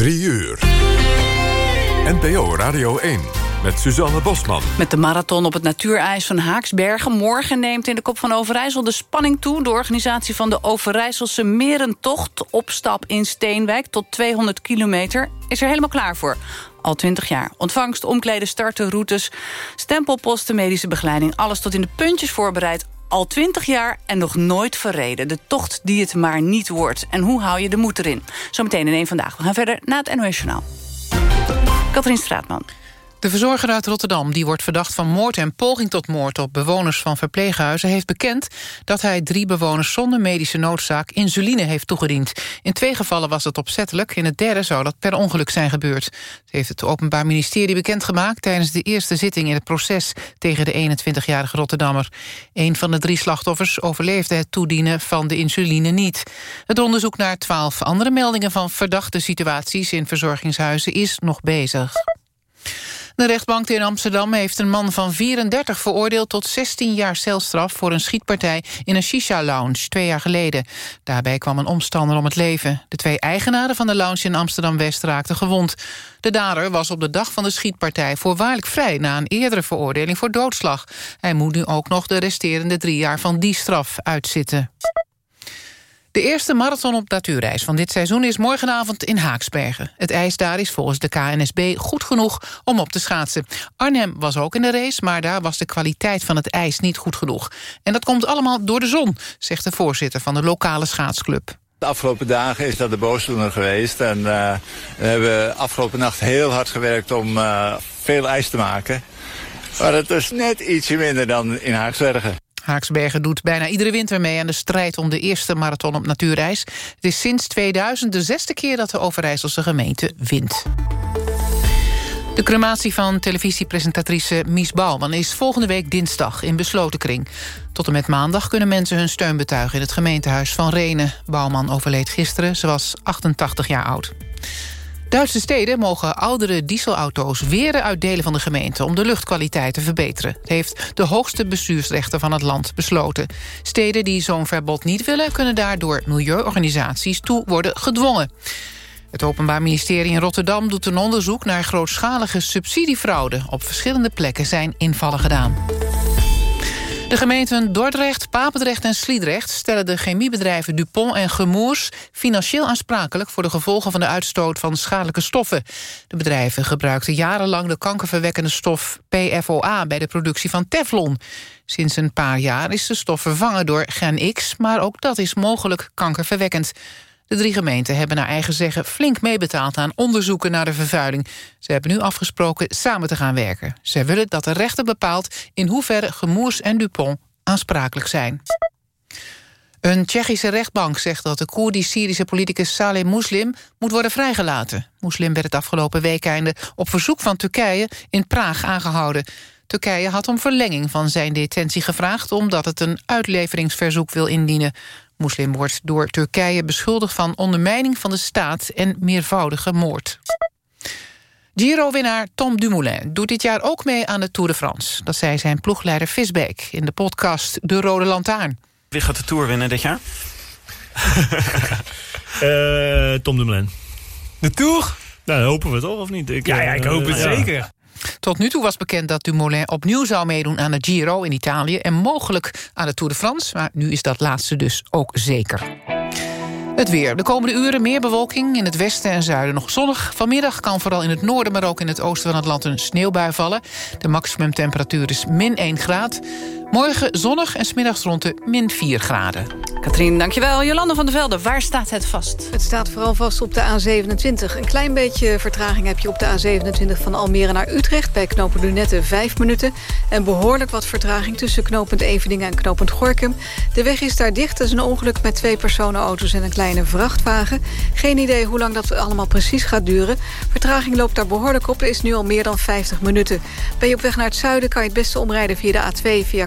3 uur. NPO Radio 1 met Suzanne Bosman. Met de marathon op het natuurijs van Haaksbergen. Morgen neemt in de Kop van Overijssel de spanning toe... de organisatie van de Overijsselse Merentocht. Opstap in Steenwijk tot 200 kilometer. Is er helemaal klaar voor. Al 20 jaar. Ontvangst, omkleden, starten, routes, stempelposten, medische begeleiding. Alles tot in de puntjes voorbereid al 20 jaar en nog nooit verreden. De tocht die het maar niet wordt. En hoe hou je de moed erin? Zometeen in één vandaag. We gaan verder naar het NOS Journaal. Katrien Straatman. De verzorger uit Rotterdam, die wordt verdacht van moord en poging tot moord op bewoners van verpleeghuizen, heeft bekend dat hij drie bewoners zonder medische noodzaak insuline heeft toegediend. In twee gevallen was het opzettelijk, in het derde zou dat per ongeluk zijn gebeurd. Dat heeft het Openbaar Ministerie bekendgemaakt tijdens de eerste zitting in het proces tegen de 21-jarige Rotterdammer. Een van de drie slachtoffers overleefde het toedienen van de insuline niet. Het onderzoek naar twaalf andere meldingen van verdachte situaties in verzorgingshuizen is nog bezig. De rechtbank in Amsterdam heeft een man van 34 veroordeeld tot 16 jaar celstraf voor een schietpartij in een shisha-lounge twee jaar geleden. Daarbij kwam een omstander om het leven. De twee eigenaren van de lounge in Amsterdam-West raakten gewond. De dader was op de dag van de schietpartij voorwaardelijk vrij na een eerdere veroordeling voor doodslag. Hij moet nu ook nog de resterende drie jaar van die straf uitzitten. De eerste marathon op natuurreis van dit seizoen is morgenavond in Haaksbergen. Het ijs daar is volgens de KNSB goed genoeg om op te schaatsen. Arnhem was ook in de race, maar daar was de kwaliteit van het ijs niet goed genoeg. En dat komt allemaal door de zon, zegt de voorzitter van de lokale schaatsclub. De afgelopen dagen is dat de boosdoener geweest. En uh, we hebben afgelopen nacht heel hard gewerkt om uh, veel ijs te maken. Maar het is net ietsje minder dan in Haaksbergen. Haaksbergen doet bijna iedere winter mee aan de strijd om de eerste marathon op natuurreis. Het is sinds 2000 de zesde keer dat de Overijsselse gemeente wint. De crematie van televisiepresentatrice Mies Bouwman is volgende week dinsdag in besloten kring. Tot en met maandag kunnen mensen hun steun betuigen in het gemeentehuis van Renen. Bouwman overleed gisteren, ze was 88 jaar oud. Duitse steden mogen oudere dieselauto's weren uit delen van de gemeente... om de luchtkwaliteit te verbeteren. Het heeft de hoogste bestuursrechter van het land besloten. Steden die zo'n verbod niet willen... kunnen daardoor milieuorganisaties toe worden gedwongen. Het Openbaar Ministerie in Rotterdam doet een onderzoek... naar grootschalige subsidiefraude. Op verschillende plekken zijn invallen gedaan. De gemeenten Dordrecht, Papendrecht en Sliedrecht... stellen de chemiebedrijven Dupont en Gemoers... financieel aansprakelijk voor de gevolgen van de uitstoot van schadelijke stoffen. De bedrijven gebruikten jarenlang de kankerverwekkende stof PFOA... bij de productie van Teflon. Sinds een paar jaar is de stof vervangen door Gen X... maar ook dat is mogelijk kankerverwekkend. De drie gemeenten hebben naar eigen zeggen flink meebetaald aan onderzoeken naar de vervuiling. Ze hebben nu afgesproken samen te gaan werken. Zij willen dat de rechter bepaalt in hoeverre Gemoers en Dupont aansprakelijk zijn. Een Tsjechische rechtbank zegt dat de Koerdisch-Syrische politicus Saleh Muslim moet worden vrijgelaten. Muslim werd het afgelopen weekeinde op verzoek van Turkije in Praag aangehouden. Turkije had om verlenging van zijn detentie gevraagd... omdat het een uitleveringsverzoek wil indienen. Moslim wordt door Turkije beschuldigd van ondermijning van de staat... en meervoudige moord. Giro-winnaar Tom Dumoulin doet dit jaar ook mee aan de Tour de France. Dat zei zijn ploegleider Visbeek in de podcast De Rode Lantaarn. Wie gaat de Tour winnen dit jaar? uh, Tom Dumoulin. De Tour? Nou, hopen we toch, of niet? Ik, ja, ja, ik hoop het uh, zeker. Ja. Tot nu toe was bekend dat Dumoulin opnieuw zou meedoen aan de Giro in Italië... en mogelijk aan de Tour de France, maar nu is dat laatste dus ook zeker. Het weer. De komende uren meer bewolking. In het westen en zuiden nog zonnig. Vanmiddag kan vooral in het noorden, maar ook in het oosten van het land... een sneeuwbui vallen. De maximumtemperatuur is min 1 graad. Morgen zonnig en smiddags rond de min 4 graden. Katrien, dankjewel. Jolande van der Velde, waar staat het vast? Het staat vooral vast op de A27. Een klein beetje vertraging heb je op de A27 van Almere naar Utrecht... bij knooppunt Lunette 5 minuten. En behoorlijk wat vertraging tussen knooppunt Eveningen en knooppunt Gorkum. De weg is daar dicht. Het is een ongeluk met twee personenauto's en een kleine vrachtwagen. Geen idee hoe lang dat allemaal precies gaat duren. Vertraging loopt daar behoorlijk op. Er is nu al meer dan 50 minuten. Ben je op weg naar het zuiden kan je het beste omrijden via de A2... via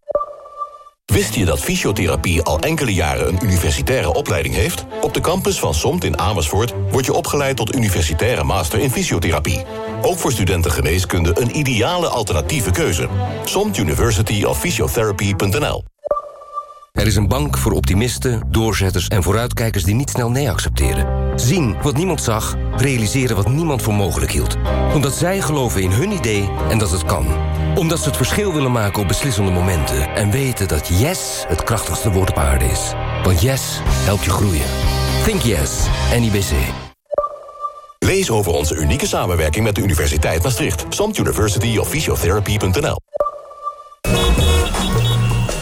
Wist je dat fysiotherapie al enkele jaren een universitaire opleiding heeft? Op de campus van SOMT in Amersfoort word je opgeleid tot universitaire master in fysiotherapie. Ook voor studenten geneeskunde een ideale alternatieve keuze. SOMT University of Physiotherapy.nl Er is een bank voor optimisten, doorzetters en vooruitkijkers die niet snel nee accepteren. Zien wat niemand zag, realiseren wat niemand voor mogelijk hield. Omdat zij geloven in hun idee en dat het kan. Omdat ze het verschil willen maken op beslissende momenten. En weten dat yes het krachtigste woord op aarde is. Want yes helpt je groeien. Think yes, NIBC. Lees over onze unieke samenwerking met de Universiteit Maastricht. SOMT University of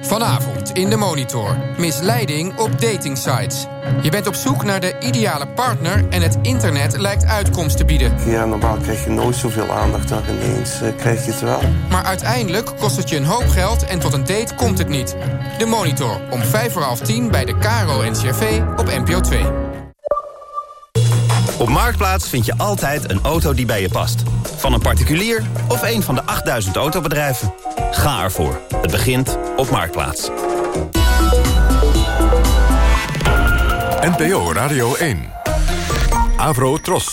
Vanavond in de Monitor. Misleiding op datingsites. Je bent op zoek naar de ideale partner en het internet lijkt uitkomst te bieden. Ja, normaal krijg je nooit zoveel aandacht, dan ineens uh, krijg je het wel. Maar uiteindelijk kost het je een hoop geld en tot een date komt het niet. De Monitor, om vijf voor half tien bij de Caro NCRV op NPO 2. Op Marktplaats vind je altijd een auto die bij je past. Van een particulier of een van de 8000 autobedrijven. Ga ervoor. Het begint op Marktplaats. NPO Radio 1. Avro Tros.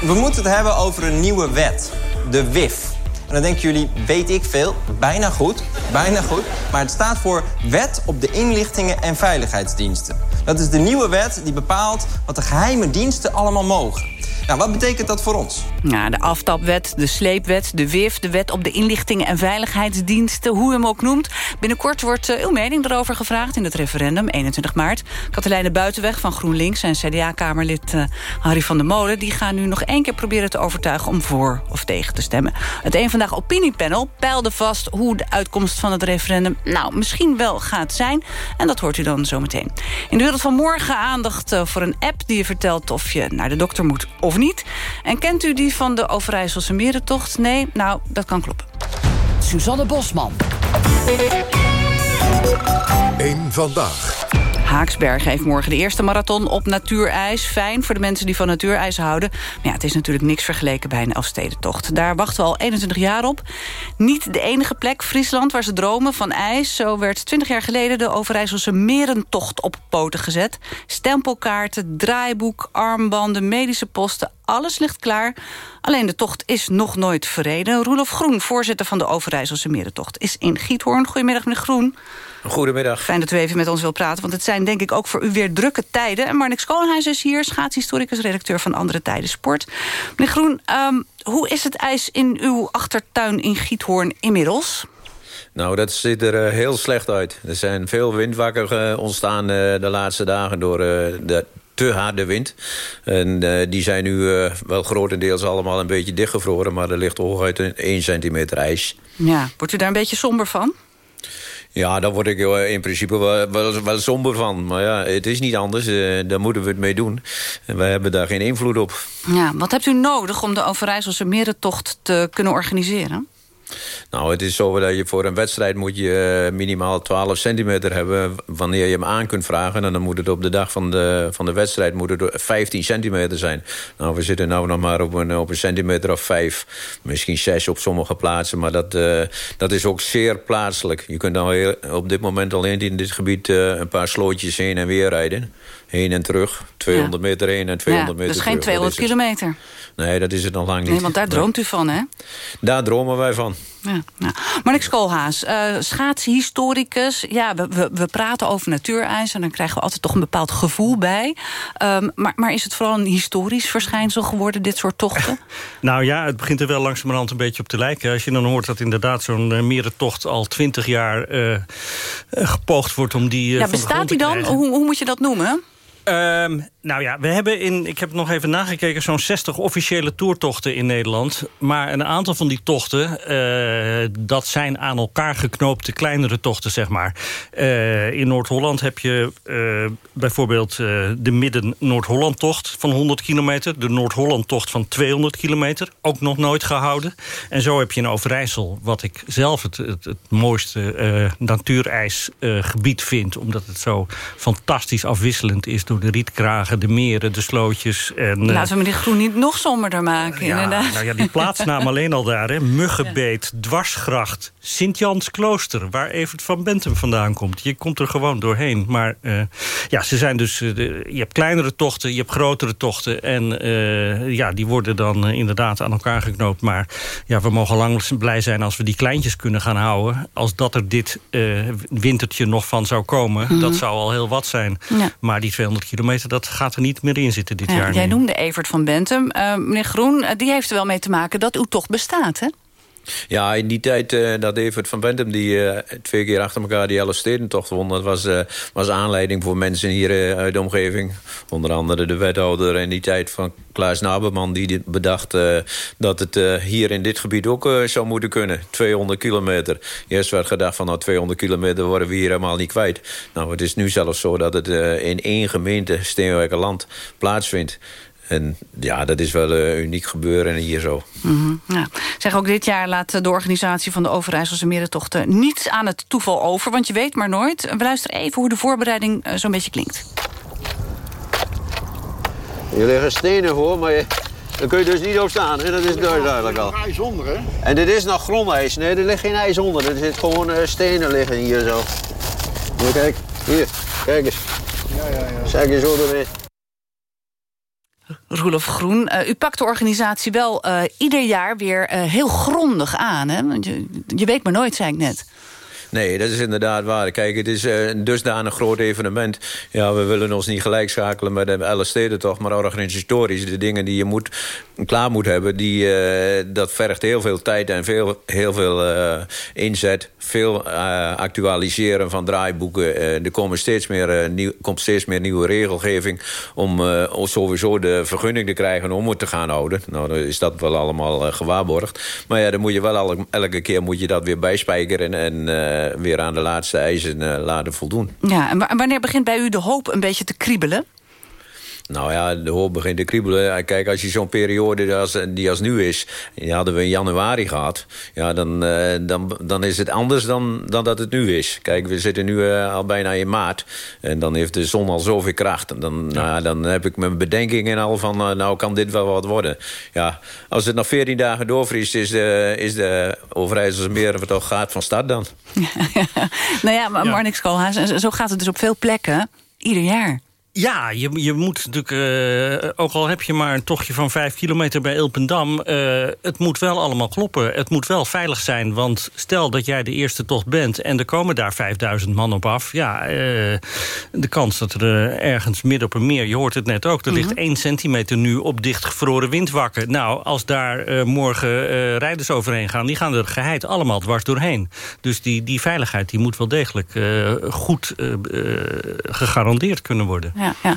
We moeten het hebben over een nieuwe wet. De WIF. En dan denken jullie, weet ik veel? Bijna goed, bijna goed. Maar het staat voor Wet op de Inlichtingen en Veiligheidsdiensten. Dat is de nieuwe wet die bepaalt wat de geheime diensten allemaal mogen. Nou, wat betekent dat voor ons? Ja, de aftapwet, de sleepwet, de WIF, de wet op de inlichtingen en veiligheidsdiensten, hoe u hem ook noemt. Binnenkort wordt uh, uw mening erover gevraagd in het referendum, 21 maart. Katelijne Buitenweg van GroenLinks en CDA-kamerlid uh, Harry van der Molen... die gaan nu nog één keer proberen te overtuigen om voor of tegen te stemmen. Het Eén Vandaag Opiniepanel peilde vast hoe de uitkomst van het referendum... nou, misschien wel gaat zijn. En dat hoort u dan zometeen. In de wereld van morgen aandacht uh, voor een app die je vertelt... of je naar de dokter moet of niet. En kent u die van de Overijsselse Merentocht? Nee? Nou, dat kan kloppen. Suzanne Bosman. Eén vandaag. Haaksbergen heeft morgen de eerste marathon op natuurijs. Fijn voor de mensen die van natuurijs houden. Maar ja, het is natuurlijk niks vergeleken bij een Elfstedentocht. Daar wachten we al 21 jaar op. Niet de enige plek, Friesland, waar ze dromen van ijs. Zo werd 20 jaar geleden de Overijsselse Merentocht op poten gezet. Stempelkaarten, draaiboek, armbanden, medische posten... alles ligt klaar. Alleen de tocht is nog nooit verreden. Roelof Groen, voorzitter van de Overijsselse Merentocht... is in Giethoorn. Goedemiddag, meneer Groen. Goedemiddag. Fijn dat u even met ons wilt praten, want het zijn denk ik ook voor u weer drukke tijden. En Marnix Koolhuis is hier, schaatshistoricus, redacteur van Andere Tijden Sport. Meneer Groen, um, hoe is het ijs in uw achtertuin in Giethoorn inmiddels? Nou, dat ziet er uh, heel slecht uit. Er zijn veel windwakker uh, ontstaan uh, de laatste dagen door de te harde wind. En uh, die zijn nu uh, wel grotendeels allemaal een beetje dichtgevroren... maar er ligt hooguit 1 centimeter ijs. Ja, wordt u daar een beetje somber van? Ja, daar word ik in principe wel, wel, somber van. Maar ja, het is niet anders. Uh, daar moeten we het mee doen. En wij hebben daar geen invloed op. Ja, wat hebt u nodig om de Overijsselse merentocht te kunnen organiseren? Nou, het is zo dat je voor een wedstrijd moet je minimaal 12 centimeter hebben... wanneer je hem aan kunt vragen. En dan moet het op de dag van de, van de wedstrijd moet het 15 centimeter zijn. Nou, we zitten nu nog maar op een, op een centimeter of 5. Misschien 6 op sommige plaatsen. Maar dat, uh, dat is ook zeer plaatselijk. Je kunt nou heel, op dit moment alleen in dit gebied... Uh, een paar slootjes heen en weer rijden. Heen en terug. 200 ja. meter heen en 200 ja, meter terug. Dus geen 200 kilometer. Nee, dat is het nog lang niet. Nee, want daar droomt u van, hè? Daar dromen wij van. Ja, ja. Marnix Koolhaas, uh, schaatshistoricus. Ja, we, we, we, praten over natuurijs en dan krijgen we altijd toch een bepaald gevoel bij. Um, maar, maar is het vooral een historisch verschijnsel geworden, dit soort tochten? nou ja, het begint er wel langzamerhand een beetje op te lijken. Als je dan hoort dat inderdaad zo'n uh, merentocht al twintig jaar uh, gepoogd wordt om die... ja, bestaat die dan? Hoe, hoe moet je dat noemen? Um, nou ja, we hebben in, ik heb nog even nagekeken... zo'n 60 officiële toertochten in Nederland. Maar een aantal van die tochten... Uh, dat zijn aan elkaar geknoopte kleinere tochten, zeg maar. Uh, in Noord-Holland heb je uh, bijvoorbeeld de Midden-Noord-Holland-tocht... van 100 kilometer. De Noord-Holland-tocht van 200 kilometer. Ook nog nooit gehouden. En zo heb je in Overijssel, wat ik zelf het, het, het mooiste natuurijsgebied vind... omdat het zo fantastisch afwisselend is door de rietkragen de meren, de slootjes. En, Laten we meneer Groen niet nog somberder maken, ja, inderdaad. Nou ja, die plaatsnaam alleen al daar, hè. Muggenbeet, Dwarsgracht, Sint-Jans Klooster... waar Evert van Bentum vandaan komt. Je komt er gewoon doorheen. Maar uh, ja, ze zijn dus... De, je hebt kleinere tochten, je hebt grotere tochten... en uh, ja, die worden dan inderdaad aan elkaar geknoopt. Maar ja, we mogen lang blij zijn als we die kleintjes kunnen gaan houden. Als dat er dit wintertje nog van zou komen... Mm -hmm. dat zou al heel wat zijn. Ja. Maar die 200 kilometer, dat gaat gaat er niet meer in zitten dit ja, jaar. Jij noemde Evert van Bentum. Uh, meneer Groen, uh, die heeft er wel mee te maken dat uw tocht bestaat, hè? Ja, in die tijd uh, dat Evert van Bentum die uh, twee keer achter elkaar die Stedentocht won... dat was, uh, was aanleiding voor mensen hier uit de omgeving. Onder andere de wethouder in die tijd van Klaas Naberman... die bedacht dat het hier in dit gebied ook zou moeten kunnen. 200 kilometer. Eerst werd gedacht van nou 200 kilometer worden we hier helemaal niet kwijt. Nou, het is nu zelfs zo dat het in één gemeente, Steenwijkerland, plaatsvindt. En ja, dat is wel een uniek gebeuren hier zo. Mm -hmm. ja. Zeg, ook dit jaar laat de organisatie van de Overijsselse Merentochten... niets aan het toeval over, want je weet maar nooit. We luisteren even hoe de voorbereiding zo'n beetje klinkt. Hier liggen stenen voor, maar je, daar kun je dus niet op staan. Hè? Dat is duidelijk al. Ijs onder, hè? En dit is nog grondijs. Nee, er ligt geen ijs onder. Er zit gewoon uh, stenen liggen hier zo. Hier, kijk. Hier, kijk eens. Ja, ja, ja. Zeg je zo erin. Roelof Groen, uh, u pakt de organisatie wel uh, ieder jaar weer uh, heel grondig aan. Hè? Je weet maar nooit, zei ik net. Nee, dat is inderdaad waar. Kijk, het is een dusdanig groot evenement. Ja, we willen ons niet gelijk schakelen met de alle toch, maar organisatorisch. De dingen die je moet, klaar moet hebben, die, uh, dat vergt heel veel tijd en veel, heel veel uh, inzet. Veel actualiseren van draaiboeken. er komen steeds meer, nieuw, komt steeds meer nieuwe regelgeving om sowieso de vergunning te krijgen om het te gaan houden. Nou, dan is dat wel allemaal gewaarborgd. Maar ja, dan moet je wel elke, elke keer moet je dat weer bijspijkeren en weer aan de laatste eisen uh, laten voldoen. Ja, en wanneer begint bij u de hoop een beetje te kriebelen? Nou ja, de hoop begint te kriebelen. Kijk, als je zo'n periode als, die als nu is... die hadden we in januari gehad... Ja, dan, uh, dan, dan is het anders dan, dan dat het nu is. Kijk, we zitten nu uh, al bijna in maart... en dan heeft de zon al zoveel kracht. En dan, ja. nou, dan heb ik mijn bedenkingen al van... Uh, nou, kan dit wel wat worden. Ja, als het nog 14 dagen doorvriest... is de, is de Overijsselse meer toch gaat van start dan. Ja, ja. Nou ja, maar Marnix Koolhaas, zo gaat het dus op veel plekken... ieder jaar. Ja, je, je moet natuurlijk, uh, ook al heb je maar een tochtje van vijf kilometer bij Ilpendam... Uh, het moet wel allemaal kloppen. Het moet wel veilig zijn, want stel dat jij de eerste tocht bent... en er komen daar 5000 man op af... ja, uh, de kans dat er ergens midden op een meer... je hoort het net ook, er ligt -hmm. één centimeter nu op dichtgevroren windwakken. Nou, als daar morgen rijders overheen gaan... die gaan er geheid allemaal dwars doorheen. Dus die, die veiligheid die moet wel degelijk goed gegarandeerd kunnen worden. Ja, ja.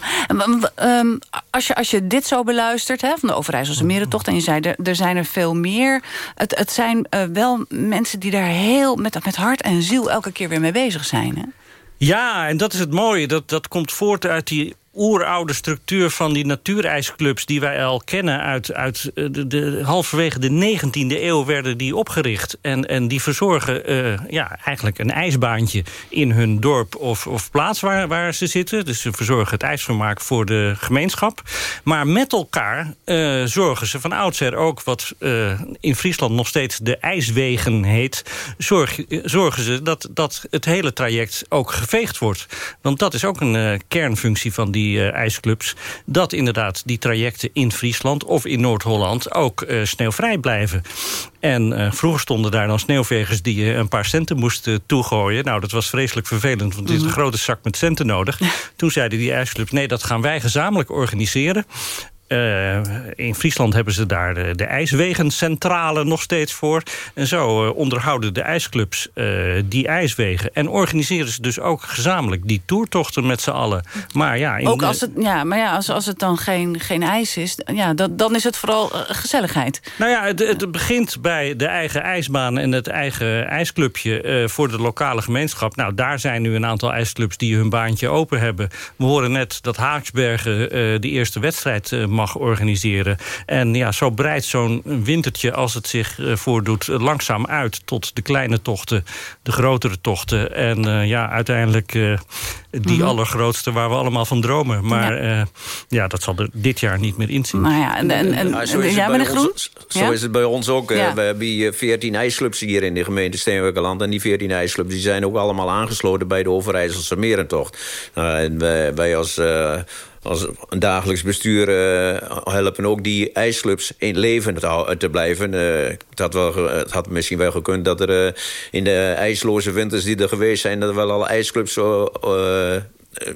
Um, als, je, als je dit zo beluistert, hè, van de Overijsselse Merentocht... en je zei, er, er zijn er veel meer. Het, het zijn uh, wel mensen die daar heel met, met hart en ziel... elke keer weer mee bezig zijn, hè? Ja, en dat is het mooie. Dat, dat komt voort uit die oeroude structuur van die natuurijsclubs... die wij al kennen uit, uit de, de, halverwege de 19e eeuw werden die opgericht. En, en die verzorgen uh, ja, eigenlijk een ijsbaantje in hun dorp of, of plaats waar, waar ze zitten. Dus ze verzorgen het ijsvermaak voor de gemeenschap. Maar met elkaar uh, zorgen ze van oudsher ook wat in Friesland nog steeds de ijswegen heet. Zorg, zorgen ze dat, dat het hele traject ook geveegd wordt. Want dat is ook een kernfunctie van die die eh, ijsclubs... dat inderdaad die trajecten in Friesland of in Noord-Holland... ook eh, sneeuwvrij blijven. En eh, vroeger stonden daar dan sneeuwvegers die je een paar centen moesten toegooien. Nou, dat was vreselijk vervelend, want het is een Mhm. grote zak met centen nodig. Toen zeiden die ijsclubs, nee, dat gaan wij gezamenlijk organiseren. Eh, in Friesland hebben ze daar de, de ijswegencentrale nog steeds voor. En zo eh, onderhouden de ijsclubs eh, die ijswegen. En organiseren ze dus ook gezamenlijk die toertochten met z'n allen. Maar ja, in, Ook als het, ja, maar ja, als, als het dan geen, geen ijs is, ja, dat, dan is het vooral gezelligheid. Nou ja, het, het begint bij de eigen ijsbaan en het eigen ijsclubje voor de lokale gemeenschap. Nou, daar zijn nu een aantal ijsclubs die hun baantje open hebben. We horen net dat Haaksbergen de eerste wedstrijd eh, mag organiseren. En ja, zo breidt zo'n wintertje, als het zich eh, voordoet, eh, langzaam uit tot de kleine tochten, de grotere tochten. En eh, ja, uiteindelijk eh, die Mhm. allergrootste waar we allemaal van dromen. Maar ja, ja dat zal er dit jaar niet meer inzien. Nou ja, en, en, en, Ja, zo is het bij ons-? Zo Ja? is het bij ons ook. Ja. We hebben hier 14 ijsclubs hier in de gemeente Steenwijkerland. En die 14 ijsclubs die zijn ook allemaal aangesloten bij de Overijsselse Merentocht. Nou, en wij, wij als... eh, als dagelijks bestuur eh, helpen ook die ijsclubs in leven te, blijven. Eh, het, had wel, het had misschien wel gekund dat er eh, in de ijsloze winters die er geweest zijn... dat er wel al ijsclubs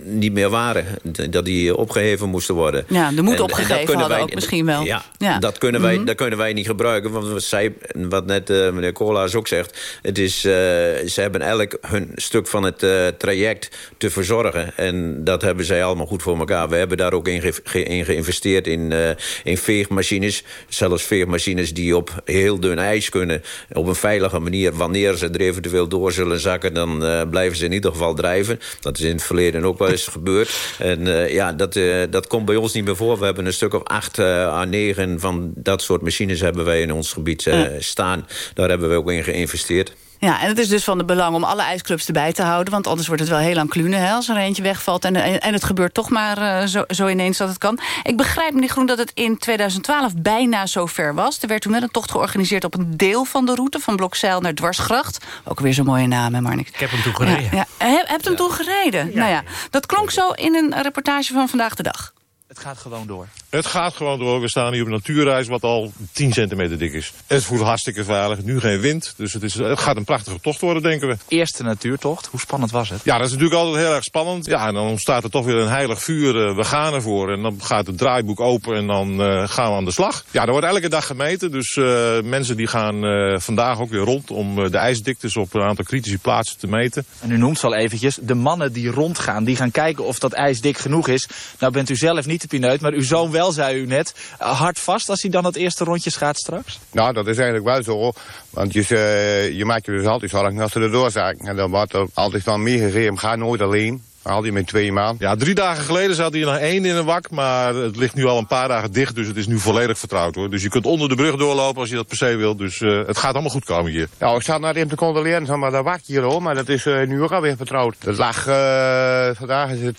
niet meer waren. Dat die opgeheven moesten worden. Ja, de En- en dat opgegeven kunnen hadden wij- ook misschien wel. Ja, Ja. Dat, kunnen wij, Mhm. dat kunnen wij niet gebruiken. Want wat, zij, wat net eh, meneer Koolhaas ook zegt... Het is, eh, ze hebben elk hun stuk van het eh, traject te verzorgen. En dat hebben zij allemaal goed voor elkaar. We hebben daar ook in, ge- ge- in geïnvesteerd in, eh, in veegmachines. Zelfs veegmachines die op heel dun ijs kunnen. Op een veilige manier. Wanneer ze er eventueel door zullen zakken... dan eh, blijven ze in ieder geval drijven. Dat is in het verleden ook wel eens gebeurd. En eh, ja, dat, eh, dat komt bij ons niet meer voor. We hebben een stuk of acht eh, à negen van dat soort machines... hebben wij in ons gebied staan. Daar hebben we ook in geïnvesteerd. Ja, en het is dus van de belang om alle ijsclubs erbij te houden. Want anders wordt het wel heel lang klunen hè, als er eentje wegvalt. En, en, en het gebeurt toch maar eh, zo, zo ineens dat het kan. Ik begrijp, meneer Groen, dat het in 2012 bijna zover was. Er werd toen net een tocht georganiseerd op een deel van de route... van Blokzeil naar Dwarsgracht. Ook weer zo'n mooie naam, hè, Marnix? Ik heb hem toen gereden. Ja, ja. Heb, hebt hem toen gereden? Nou ja, dat klonk zo in een reportage van Vandaag de Dag. Het gaat gewoon door. Het gaat gewoon door. We staan hier op een natuurreis wat al 10 centimeter dik is. Het voelt hartstikke veilig. Nu geen wind. Dus het, is, het gaat een prachtige tocht worden, denken we. Eerste natuurtocht, hoe spannend was het? Ja, dat is natuurlijk altijd heel erg spannend. Ja, en dan ontstaat er toch weer een heilig vuur. eh, we gaan ervoor. En dan gaat het draaiboek open en dan eh, gaan we aan de slag. Ja, er wordt elke dag gemeten. Dus eh, mensen die gaan vandaag ook weer rond om de ijsdiktes op een aantal kritische plaatsen te meten. En u noemt ze al eventjes, de mannen die rondgaan, die gaan kijken of dat ijs dik genoeg is. Nou bent u zelf niet pineut, maar uw zoon wel, zei u net. Eh, hard vast als hij dan het eerste rondje gaat straks? Nou, dat is eigenlijk wel zo. Want je, eh, je maakt je dus altijd zorgen dat ze erdoor zaken. En dan wordt er altijd van meegegeven, ga nooit alleen. Altijd met twee man. Ja, drie dagen geleden zat hier nog één in een wak. Maar het ligt nu al een paar dagen dicht. Dus het is nu volledig vertrouwd hoor. Dus je kunt onder de brug doorlopen als je dat per se wilt. Dus eh, het gaat allemaal goed komen hier. Nou, ik zat naar hem te zeg maar dat wak hier hoor. Maar dat is eh, nu ook alweer vertrouwd. Het lag, eh, vandaag is het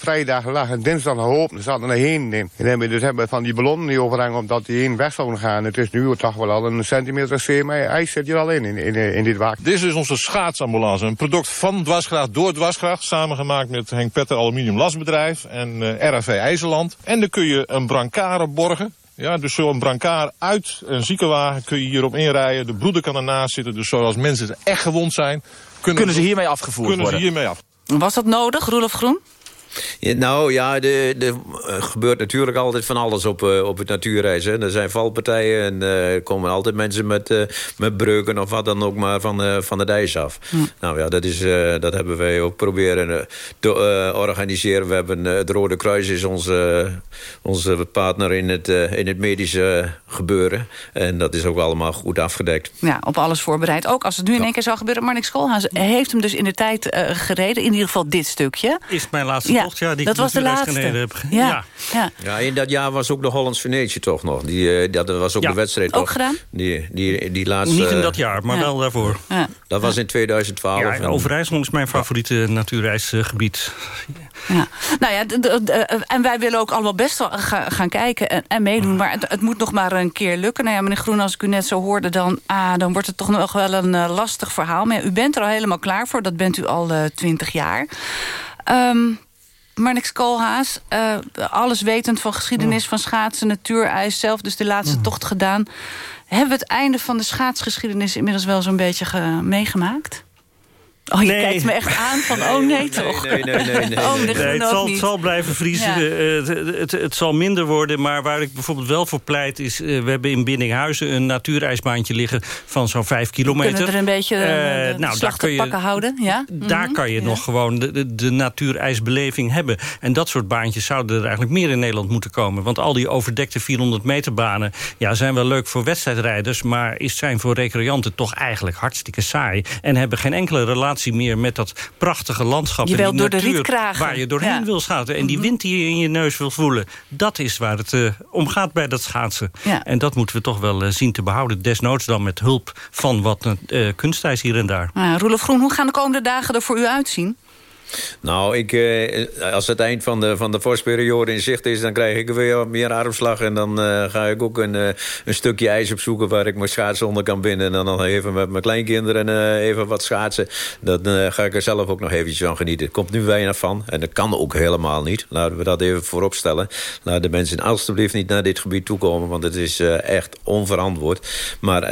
vrijdag, lag en dinsdag nog open. Er zat er één in. En dan dus hebben we van die ballonnen die overhangen omdat die één weg zou gaan. Het is nu toch wel al een centimeter maar ijs zit hier al in, in, in, in dit wak. Dit is dus onze schaatsambulance. Een product van Dwarsgracht door Dwarsgracht. Samengemaakt met Henk Petter Aluminium Lasbedrijf en eh RAV IJzerland. En dan kun je een brancard op borgen. Ja, dus zo'n brancard uit een ziekenwagen kun je hierop inrijden. De broeder kan ernaast zitten. Dus zoals mensen echt gewond zijn... Kunnen ze hiermee afgevoerd kunnen worden? ze hiermee af. Was dat nodig, Roelof Groen? Ja, nou ja, er gebeurt natuurlijk altijd van alles op, eh, op het natuurreis. Hè. Er zijn valpartijen en eh, er komen altijd mensen met, eh, met breuken of wat dan ook maar van, eh, van het ijs af. Nou ja, dat, is, eh, dat hebben wij ook proberen eh, te eh, organiseren. We hebben, eh, het Rode Kruis is onze, onze partner in het, eh, in het medische gebeuren. En dat is ook allemaal goed afgedekt. Ja, op alles voorbereid. Ook als het nu in één keer zou gebeuren. Marnix Schoolhaas heeft hem dus in de tijd eh, gereden. In ieder geval dit stukje. Is mijn laatste Ja, tocht, ja, die dat ik was de laatste. heb. Ja, Ja. ja. Ja, in dat jaar was ook de Hollands Venetië toch nog. Die, eh, dat was ook Ja. de wedstrijd Ook toch? gedaan? Die, die, die laatste... Niet in dat jaar, maar Ja. wel daarvoor. Ja. Dat was in 2012. Ja, Overijssel is mijn favoriete natuurreisgebied. Ja. Nou ja, d- en wij willen ook allemaal best wel ga- gaan kijken en, en meedoen. Maar het, het moet nog maar een keer lukken. Nou ja, meneer Groen, als ik u net zo hoorde... dan, ah, dan wordt het toch nog wel een eh, lastig verhaal. Maar ja, u bent er al helemaal klaar voor. Dat bent u al twintig jaar. Ehm, Marnix Koolhaas, uh, alles wetend van geschiedenis van schaatsen, natuurijs, zelf dus de laatste Mhm. tocht gedaan. Hebben we het einde van de schaatsgeschiedenis inmiddels wel zo'n beetje ge- meegemaakt? Oh, je Nee. kijkt me echt aan van, oh nee toch? nee, nee, nee, nee. Oh, Nee, het, zal, het zal blijven vriezen. Ja. Eh, het, het, zal minder worden. Maar waar ik bijvoorbeeld wel voor pleit... is, eh, we hebben in Biddinghuizen een natuurijsbaantje liggen... van zo'n vijf kilometer. Kunnen we er een beetje Eh, uh, de nou, slag daar te kun je- pakken houden? Ja? Daar Mhm. kan je nog gewoon de, de, de natuurijsbeleving hebben. En dat soort baantjes zouden er eigenlijk meer in Nederland moeten komen. Want al die overdekte 400 meter banen... Ja, zijn wel leuk voor wedstrijdrijders... maar is, zijn voor recreanten toch eigenlijk hartstikke saai. En hebben geen enkele relatie meer met dat prachtige landschap... Je en die door de rietkragen. Waar je doorheen Ja. wil schaatsen. En die wind die je in je neus wil voelen... dat is waar het eh, om gaat bij dat schaatsen. Ja. En dat moeten we toch wel eh, zien te behouden. Desnoods dan met hulp van wat eh kunstijs hier en daar. Nou, Roelof Groen, hoe gaan de komende dagen er voor u uitzien? Nou, ik, eh, als het eind van de, van de vorstperiode in zicht is... dan krijg ik weer wat meer armslag. En dan eh, ga ik ook een, eh, een stukje ijs opzoeken... waar ik mijn schaatsen onder kan binden. En dan even met mijn kleinkinderen eh, even wat schaatsen. Dan ga ik er zelf ook nog eventjes van genieten. Komt nu weinig van. En dat kan ook helemaal niet. Laten we dat even voorop stellen. Laat de mensen alstublieft niet naar dit gebied toekomen... want het is echt onverantwoord. Maar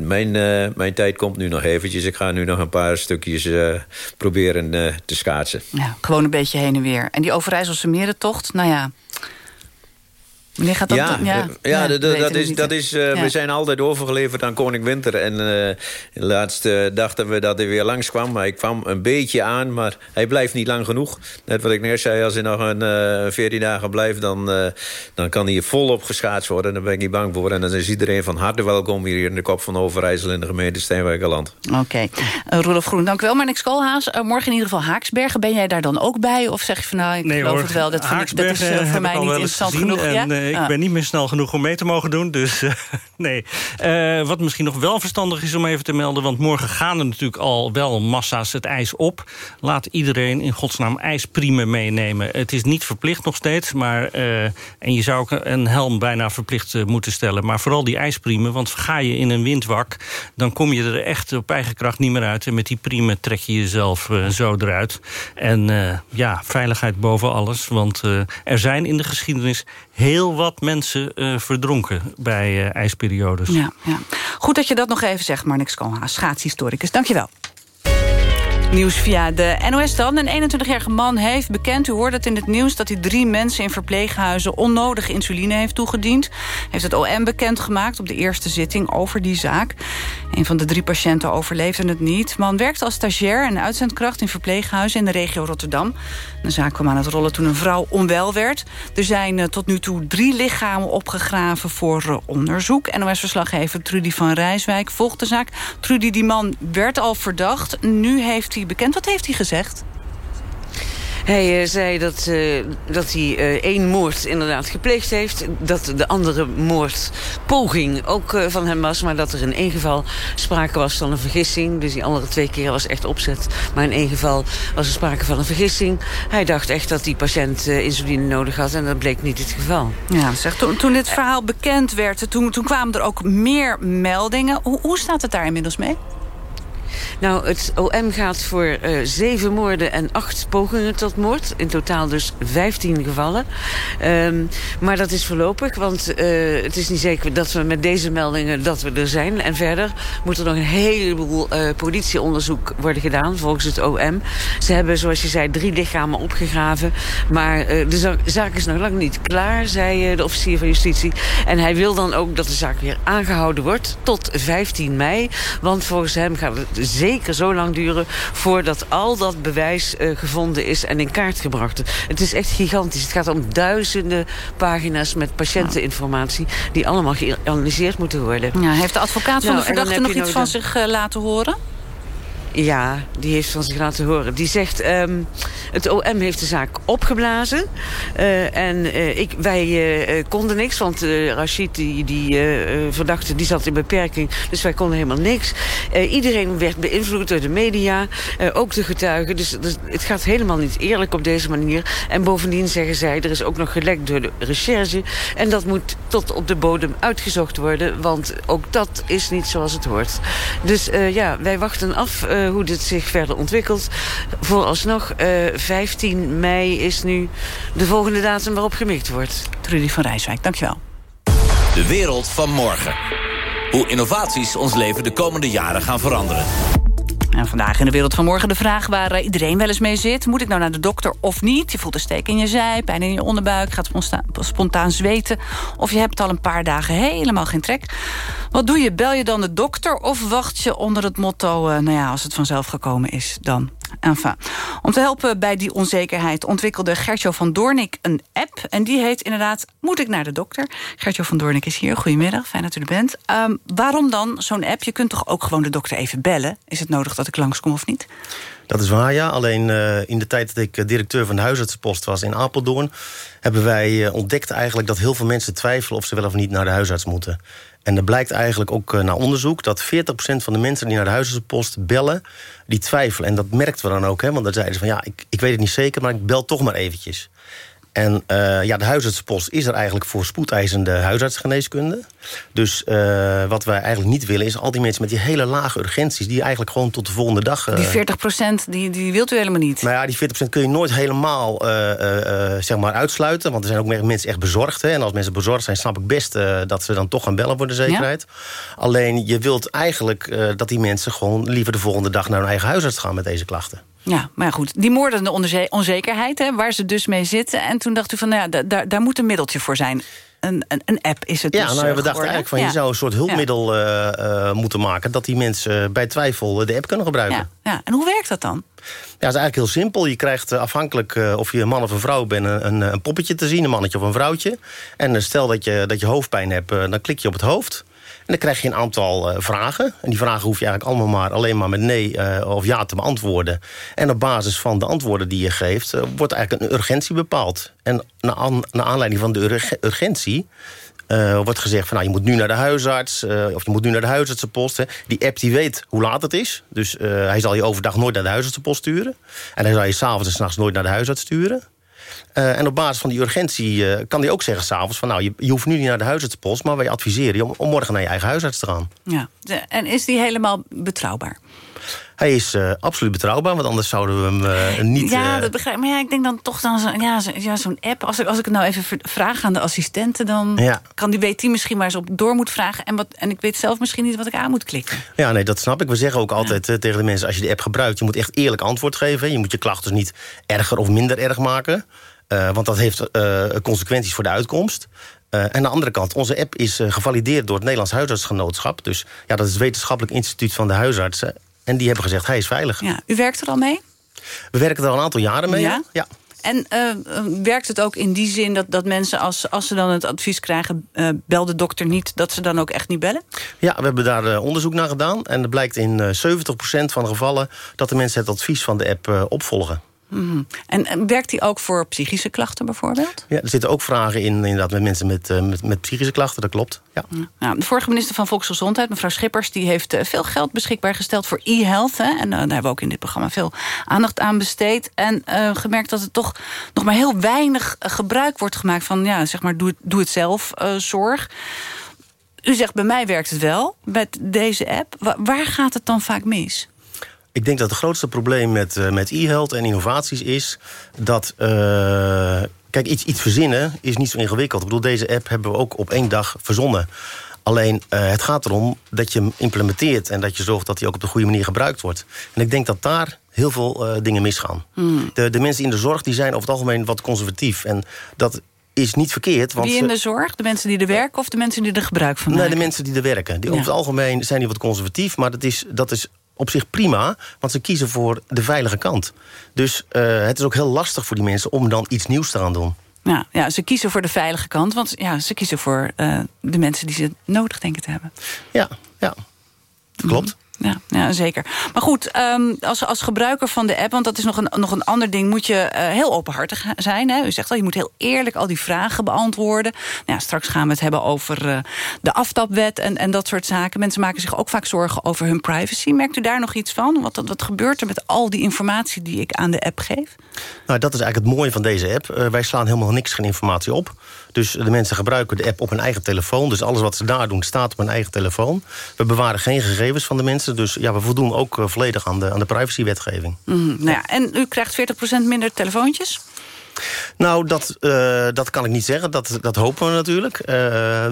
mijn, mijn tijd komt nu nog eventjes. Ik ga nu nog een paar stukjes proberen te schaatsen. Ja, gewoon een beetje heen en weer. En die Overijsselse merentocht, nou ja... Wanneer gaat dat... Ja, ja, ja, ja, we dat, is, dat hè. is, uh, Ja. we zijn altijd overgeleverd aan koning Winter. En uh, laatst uh, dachten we dat hij weer langskwam. Maar hij kwam een beetje aan, maar hij blijft niet lang genoeg. Net wat ik net zei, als hij nog een uh, 14 dagen blijft... Dan, uh, dan kan hij volop geschaatst worden. Daar ben ik niet bang voor. En dan is iedereen van harte welkom hier in de kop van Overijssel... in de gemeente Steenwijkerland. Oké. Okay. Uh, Groen, dank u wel. Maar niks Koolhaas, uh, morgen in ieder geval Haaksbergen. Ben jij daar dan ook bij? Of zeg je van nou, ik nee, geloof hoor. het wel. Dat, vind ik, dat is uh, voor mij niet interessant genoeg. En, ja? Uh, ik Ah. ben niet meer snel genoeg om mee te mogen doen. Dus uh, nee. Uh, wat misschien nog wel verstandig is om even te melden... want morgen gaan er natuurlijk al wel massa's het ijs op. Laat iedereen in godsnaam ijspriemen meenemen. Het is niet verplicht nog steeds. Maar, en je zou ook een helm bijna verplicht moeten stellen. Maar vooral die ijspriemen. Want ga je in een windwak... dan kom je er echt op eigen kracht niet meer uit. En met die priemen trek je jezelf uh, zo eruit. En uh, ja, veiligheid boven alles. Want uh, er zijn in de geschiedenis heel wat mensen uh, verdronken bij uh, ijsperiodes. Ja, ja. Goed dat je dat nog even zegt, Marnix Koolhaas, schaatshistoricus. Dank je wel. Nieuws via de NOS dan. Een 21-jarige man heeft bekend, u hoort het in het nieuws... dat hij drie mensen in verpleeghuizen onnodig insuline heeft toegediend. Heeft het OM bekendgemaakt op de eerste zitting over die zaak. Een van de drie patiënten overleefde het niet. Man werkte als stagiair en uitzendkracht in verpleeghuizen in de regio Rotterdam. De zaak kwam aan het rollen toen een vrouw onwel werd. Er zijn uh, tot nu toe drie lichamen opgegraven voor uh, onderzoek. NOS-verslaggever Trudy van Rijswijk volgt de zaak. Trudy, die man werd al verdacht. Nu heeft hij bekend. Wat heeft hij gezegd? Hij uh, zei dat, uh, dat hij uh, één moord inderdaad gepleegd heeft. Dat de andere moordpoging ook van hem was. Maar dat er in één geval sprake was van een vergissing. Dus die andere twee keer was echt opzet. Maar in één geval was er sprake van een vergissing. Hij dacht echt dat die patiënt insuline nodig had. En dat bleek niet het geval. Ja, zeg, toen, toen dit verhaal bekend werd, toen, toen kwamen er ook meer meldingen. Hoe, hoe staat het daar inmiddels mee? Nou, het OM gaat voor uh, zeven moorden en acht pogingen tot moord. In totaal dus vijftien gevallen. Um, maar dat is voorlopig, want uh, het is niet zeker dat we met deze meldingen dat we er zijn. En verder moet er nog een heleboel uh, politieonderzoek worden gedaan volgens het OM. Ze hebben, zoals je zei, drie lichamen opgegraven. Maar de zaak is nog lang niet klaar, zei de officier van justitie. En hij wil dan ook dat de zaak weer aangehouden wordt tot 15 mei. Want volgens hem gaat het zeker zo lang duren voordat al dat bewijs uh, gevonden is en in kaart gebracht. Het is echt gigantisch. Het gaat om duizenden pagina's met patiënteninformatie die allemaal geanalyseerd moeten worden. Ja, heeft de advocaat van nou, de verdachte nog iets nou van zich uh, laten horen? Ja, die heeft van zich laten horen. Die zegt, um, het OM heeft de zaak opgeblazen. Uh, en uh, ik, wij uh, konden niks, want Rashid, die, die verdachte, die zat in beperking. Dus wij konden helemaal niks. iedereen werd beïnvloed door de media, ook de getuigen. Dus, dus, het gaat helemaal niet eerlijk op deze manier. En bovendien zeggen zij, er is ook nog gelekt door de recherche. En dat moet tot op de bodem uitgezocht worden. Want ook dat is niet zoals het hoort. Dus ja, wij wachten af uh, hoe dit zich verder ontwikkelt. Vooralsnog, uh, 15 mei is nu de volgende datum waarop gemikt wordt. Trudy van Rijswijk, dankjewel. De wereld van morgen. Hoe innovaties ons leven de komende jaren gaan veranderen. En vandaag in de wereld van morgen de vraag waar eh, iedereen wel eens mee zit. Moet ik nou naar de dokter of niet? Je voelt een steek in je zij, pijn in je onderbuik, gaat spontaan zweten... of je hebt al een paar dagen helemaal geen trek. Wat doe je? Bel je dan de dokter of wacht je onder het motto... Uh, nou ja, als het vanzelf gekomen is, dan Om te helpen bij die onzekerheid ontwikkelde Gertjo van Doornik een app. En die heet inderdaad Moet ik naar de dokter? Gertjo van Doornik is hier. Goedemiddag, fijn dat u er bent. Um, waarom dan zo'n app? Je kunt toch ook gewoon de dokter even bellen? Is het nodig dat ik langskom of niet? Dat is waar, ja. Alleen uh, in de tijd dat ik eh, directeur van de huisartsenpost was in Apeldoorn... hebben wij uh, ontdekt eigenlijk dat heel veel mensen twijfelen... of ze wel of niet naar de huisarts moeten. En er blijkt eigenlijk ook na onderzoek... dat 40% van de mensen die naar de huisartsenpost bellen... die twijfelen. En dat merkten we dan ook, hè, want dan zeiden ze van... ja, ik, ik weet het niet zeker, maar ik bel toch maar eventjes. En uh, ja, de huisartsenpost is er eigenlijk voor spoedeisende huisartsgeneeskunde. Dus uh, wat wij eigenlijk niet willen is al die mensen met die hele lage urgenties... die eigenlijk gewoon tot de volgende dag... Uh, die 40 procent, die, die wilt u helemaal niet? Nou ja, die 40 procent kun je nooit helemaal zeg maar uitsluiten. Want er zijn ook mensen echt bezorgd. Hè, en als mensen bezorgd zijn, snap ik best dat ze dan toch gaan bellen voor de zekerheid. Ja? Alleen je wilt eigenlijk dat die mensen gewoon liever de volgende dag... naar hun eigen huisarts gaan met deze klachten. Ja, maar goed, die moordende onzekerheid, hè, waar ze dus mee zitten. En toen dacht u van, nou ja, daar, daar moet een middeltje voor zijn. Een, een, een app is het ja, dus nou, ja, we dachten eigenlijk van, je zou een soort hulpmiddel ja. uh, uh, moeten maken... dat die mensen bij twijfel de app kunnen gebruiken. Ja, ja. En hoe werkt dat dan? Ja, het is eigenlijk heel simpel. Je krijgt afhankelijk uh, of je een man of een vrouw bent... Een, een, poppetje te zien, een mannetje of een vrouwtje. En stel dat je, dat je hoofdpijn hebt, dan klik je op het hoofd. En dan krijg je een aantal uh, vragen. En die vragen hoef je eigenlijk allemaal maar alleen maar met nee uh, of ja te beantwoorden. En op basis van de antwoorden die je geeft... Uh, wordt eigenlijk een urgentie bepaald. En naar, aan, naar aanleiding van de urg urgentie... wordt gezegd van nou, je moet nu naar de huisarts... of je moet nu naar de huisartsenpost. Hè. Die app die weet hoe laat het is. Dus hij zal je overdag nooit naar de huisartsenpost sturen. En hij zal je s'avonds en s'nachts nooit naar de huisarts sturen. Uh, en op basis van die urgentie uh, kan hij ook zeggen s'avonds... van nou, je, je, hoeft nu niet naar de huisartsenpost... maar wij adviseren je om, om, morgen naar je eigen huisarts te gaan. Ja. En is die helemaal betrouwbaar? Hij is uh, absoluut betrouwbaar, want anders zouden we hem niet... Ja, dat begrijp ik. Maar ja, ik denk dan toch dan zo, ja, zo, ja, zo'n app... Als ik, als ik het nou even vraag aan de assistenten... dan ja. kan die die misschien waar ze op door moet vragen... En, wat, en ik weet zelf misschien niet wat ik aan moet klikken. Ja, nee, dat snap ik. We zeggen ook altijd ja. tegen de mensen... als je de app gebruikt, je moet echt eerlijk antwoord geven. Je moet je klachten niet erger of minder erg maken... Uh, want dat heeft uh, consequenties voor de uitkomst. Uh, en aan de andere kant, onze app is gevalideerd door het Nederlands Huisartsgenootschap. Dus ja, dat is het wetenschappelijk instituut van de huisartsen. En die hebben gezegd, hij is veilig. Ja, u werkt er al mee? We werken er al een aantal jaren mee, ja. ja. En werkt het ook in die zin dat, dat mensen, als, als ze dan het advies krijgen... bel de dokter niet, dat ze dan ook echt niet bellen? Ja, we hebben daar onderzoek naar gedaan. En er blijkt in 70% van de gevallen... dat de mensen het advies van de app opvolgen. Mm -hmm. en, en, werkt die ook voor psychische klachten bijvoorbeeld? Ja, er zitten ook vragen in inderdaad, met mensen met, uh, met, met, psychische klachten, dat klopt. Ja. Nou, de vorige minister van Volksgezondheid, mevrouw Schippers... die heeft uh, veel geld beschikbaar gesteld voor e-health. En uh, daar hebben we ook in dit programma veel aandacht aan besteed. En gemerkt dat het toch nog maar heel weinig gebruik wordt gemaakt... van ja, zeg maar, doe het, doe het zelf zorg. U zegt, bij mij werkt het wel, met deze app. Wa waar gaat het dan vaak mis? Ik denk dat het grootste probleem met, uh, met e-health en innovaties is... dat, uh, kijk, iets, iets verzinnen is niet zo ingewikkeld. Ik bedoel, deze app hebben we ook op één dag verzonnen. Alleen, uh, het gaat erom dat je hem implementeert... en dat je zorgt dat hij ook op de goede manier gebruikt wordt. En ik denk dat daar heel veel dingen misgaan. Hmm. De, de mensen in de zorg die zijn over het algemeen wat conservatief. En dat is niet verkeerd. Want Wie in de zorg? De mensen die er werken of de mensen die er gebruik van maken? Nee, de mensen die er werken. Die ja. Over het algemeen zijn die wat conservatief... maar dat is, dat is op zich prima, want ze kiezen voor de veilige kant. Dus uh, het is ook heel lastig voor die mensen om dan iets nieuws te gaan doen. Ja, ja, ze kiezen voor de veilige kant, want ja, ze kiezen voor uh, de mensen die ze nodig denken te hebben. Ja, ja. klopt. Ja, ja, zeker. Maar goed, um, als, als gebruiker van de app... want dat is nog een, nog een ander ding... moet je uh, heel openhartig zijn. Hè? U zegt al, je moet heel eerlijk al die vragen beantwoorden. Nou straks gaan we het hebben over uh, de aftapwet en, en dat soort zaken. Mensen maken zich ook vaak zorgen over hun privacy. Merkt u daar nog iets van? Wat, wat gebeurt er met al die informatie die ik aan de app geef? Nou, dat is eigenlijk het mooie van deze app. Uh, wij slaan helemaal niks, geen informatie op. Dus de mensen gebruiken de app op hun eigen telefoon. Dus alles wat ze daar doen staat op hun eigen telefoon. We bewaren geen gegevens van de mensen. Dus ja, we voldoen ook eh, volledig aan de, aan de privacywetgeving. Mhm, nou ja, en u krijgt 40% minder telefoontjes? Nou, dat, uh, dat kan ik niet zeggen. Dat, dat hopen we natuurlijk. Uh,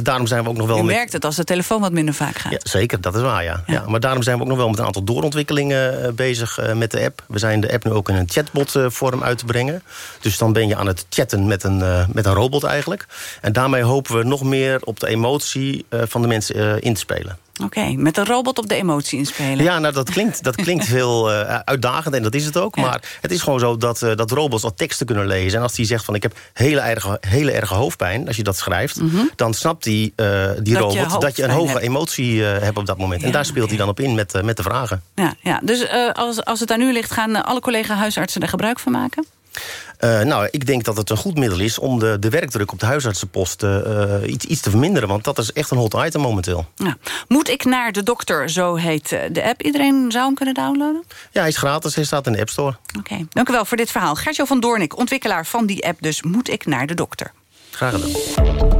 daarom zijn we ook nog wel... Je met... merkt het als de telefoon wat minder vaak gaat. Ja, zeker, dat is waar, ja. ja. Maar daarom zijn we ook nog wel met een aantal doorontwikkelingen uh, bezig met de app. We zijn de app nu ook in een chatbot-vorm uit te brengen. Dus dan ben je aan het chatten met een, met een robot eigenlijk. En daarmee hopen we nog meer op de emotie van de mensen in te spelen. Oké, okay, met een robot op de emotie inspelen. Ja, nou, dat klinkt, dat klinkt heel uh, uitdagend en dat is het ook. Ja. Maar het is gewoon zo dat, uh, dat robots al teksten kunnen lezen. En als die zegt van ik heb hele erge, hele erge hoofdpijn, als je dat schrijft... Mm -hmm. dan snapt die, uh, die dat robot je dat je een hoge hebt. emotie hebt op dat moment. Ja, en daar speelt hij dan op in met, met de vragen. Ja, ja. dus als, als het aan u ligt, gaan alle collega-huisartsen er gebruik van maken? Uh, nou, ik denk dat het een goed middel is om de, de werkdruk op de huisartsenposten uh, iets, iets te verminderen. Want dat is echt een hot item momenteel. Ja. Moet ik naar de dokter, zo heet de app. Iedereen zou hem kunnen downloaden? Ja, hij is gratis. Hij staat in de App Store. Oké, okay. dank u wel voor dit verhaal. Gertjo van Doornik, ontwikkelaar van die app. Dus moet ik naar de dokter? Graag gedaan.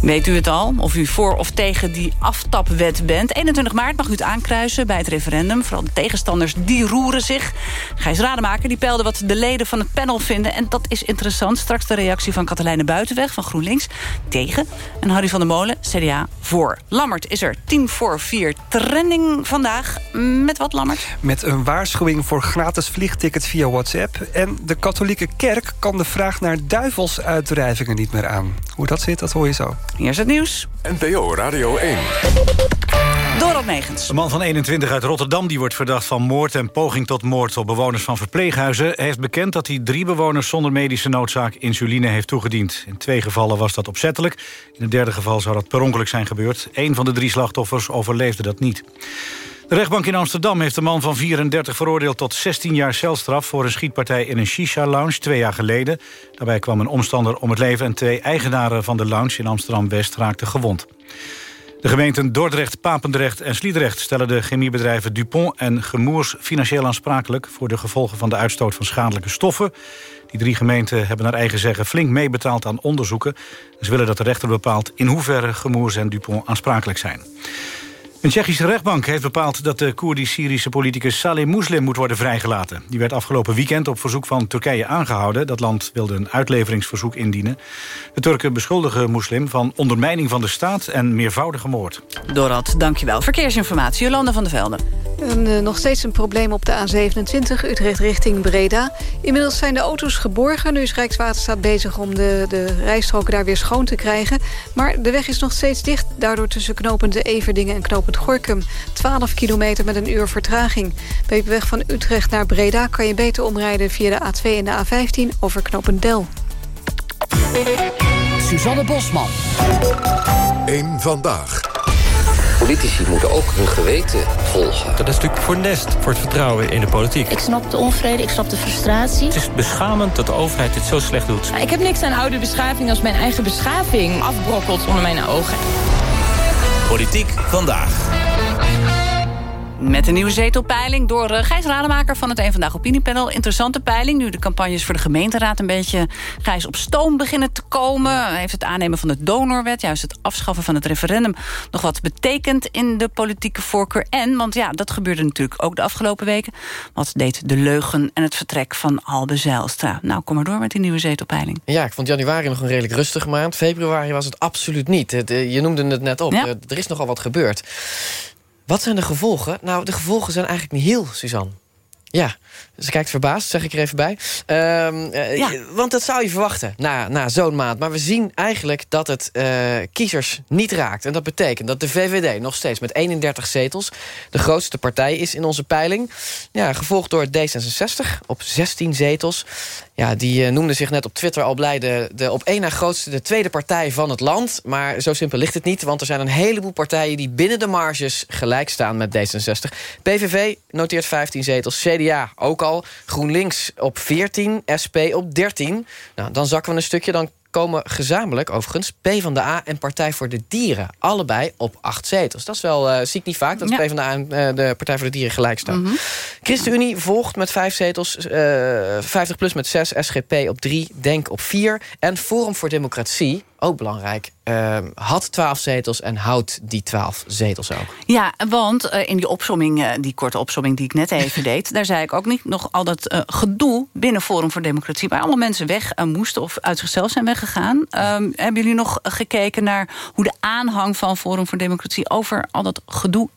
Weet u het al, of u voor of tegen die aftapwet bent? 21 maart mag u het aankruisen bij het referendum. Vooral de tegenstanders, die roeren zich. Gijs Rademaker die peilde wat de leden van het panel vinden. En dat is interessant. Straks de reactie van Katelijne Buitenweg van GroenLinks tegen. En Harry van der Molen, CDA, voor. Lammert is er 10 voor 4 trending vandaag. Met wat, Lammert? Met een waarschuwing voor gratis vliegtickets via WhatsApp. En de katholieke kerk kan de vraag naar duivelsuitdrijvingen niet meer aan. Hoe dat zit, dat hoor je zo. Hier is het nieuws. NPO Radio 1. Dorot Megens. Een man van 21 uit Rotterdam die wordt verdacht van moord... en poging tot moord op bewoners van verpleeghuizen... heeft bekend dat hij drie bewoners zonder medische noodzaak insuline heeft toegediend. In twee gevallen was dat opzettelijk. In het derde geval zou dat per ongeluk zijn gebeurd. Eén van de drie slachtoffers overleefde dat niet. De rechtbank in Amsterdam heeft de man van 34 veroordeeld tot 16 jaar celstraf... voor een schietpartij in een shisha-lounge twee jaar geleden. Daarbij kwam een omstander om het leven... en twee eigenaren van de lounge in Amsterdam-West raakten gewond. De gemeenten Dordrecht, Papendrecht en Sliedrecht... stellen de chemiebedrijven Dupont en Gemoers financieel aansprakelijk... voor de gevolgen van de uitstoot van schadelijke stoffen. Die drie gemeenten hebben naar eigen zeggen flink meebetaald aan onderzoeken. Ze willen dat de rechter bepaalt in hoeverre Gemoers en Dupont aansprakelijk zijn. Een Tsjechische rechtbank heeft bepaald dat de Koerdisch-Syrische politicus Saleh Muslim moet worden vrijgelaten. Die werd afgelopen weekend op verzoek van Turkije aangehouden. Dat land wilde een uitleveringsverzoek indienen. De Turken beschuldigen Muslim van ondermijning van de staat en meervoudige moord. Dorad, dankjewel. Verkeersinformatie, Jolanda van der Velden. En, uh, nog steeds een probleem op de A27, Utrecht richting Breda. Inmiddels zijn de auto's geborgen. Nu is Rijkswaterstaat bezig om de, de rijstroken daar weer schoon te krijgen. Maar de weg is nog steeds dicht. Daardoor tussen knopende Everdingen en Gorkum. 12 kilometer met een uur vertraging. Bij de weg van Utrecht naar Breda kan je beter omrijden via de A2 en de A15 over knopend Del. Suzanne Bosman. Eén vandaag. Politici moeten ook hun geweten volgen. Dat is natuurlijk voor nest, voor het vertrouwen in de politiek. Ik snap de onvrede, ik snap de frustratie. Het is beschamend dat de overheid dit zo slecht doet. Ik heb niks aan oude beschaving als mijn eigen beschaving afbrokkelt onder mijn ogen. Politiek vandaag. Met een nieuwe zetelpeiling door uh, Gijs Rademaker van het Eén Vandaag Opiniepanel. Interessante peiling, nu de campagnes voor de gemeenteraad... een beetje Gijs op stoom beginnen te komen. Heeft het aannemen van de donorwet, juist het afschaffen van het referendum... nog wat betekend in de politieke voorkeur? En, want ja, dat gebeurde natuurlijk ook de afgelopen weken... wat deed de leugen en het vertrek van Albe Zijlstra? Nou, kom maar door met die nieuwe zetelpeiling. Ja, ik vond januari nog een redelijk rustige maand. Februari was het absoluut niet. Uh, je noemde het net op, ja. uh, er is nogal wat gebeurd. Wat zijn de gevolgen? Nou, de gevolgen zijn eigenlijk niet heel, Suzanne. Ja, ze kijkt verbaasd, zeg ik er even bij. Um, uh, ja. Want dat zou je verwachten na, na zo'n maand. Maar we zien eigenlijk dat het uh, kiezers niet raakt. En dat betekent dat de VVD nog steeds met 31 zetels... de grootste partij is in onze peiling. Ja, gevolgd door D66 op 16 zetels. Ja, die uh, noemde zich net op Twitter al blij... de, de op één na grootste, de tweede partij van het land. Maar zo simpel ligt het niet, want er zijn een heleboel partijen... die binnen de marges gelijk staan met D66. PVV noteert 15 zetels, CDA ook al. GroenLinks op 14, SP op 13. Nou, dan zakken we een stukje, dan komen gezamenlijk overigens PvdA en Partij voor de Dieren. Allebei op acht zetels. Dat is wel, uh, zie ik niet vaak, dat ja. PvdA en uh, de Partij voor de Dieren gelijk staan. Mm -hmm. ChristenUnie volgt met vijf zetels. Uh, 50 plus met zes, SGP op drie, Denk op vier. En Forum voor Democratie ook belangrijk, uh, had 12 zetels en houdt die 12 zetels ook. Ja, want uh, in die opsomming, uh, die korte opsomming die ik net even deed... daar zei ik ook niet nog al dat uh, gedoe binnen Forum voor Democratie... waar allemaal mensen weg moesten of uit zichzelf zijn weggegaan. Um, hebben jullie nog gekeken naar hoe de aanhang van Forum voor Democratie... over al dat gedoe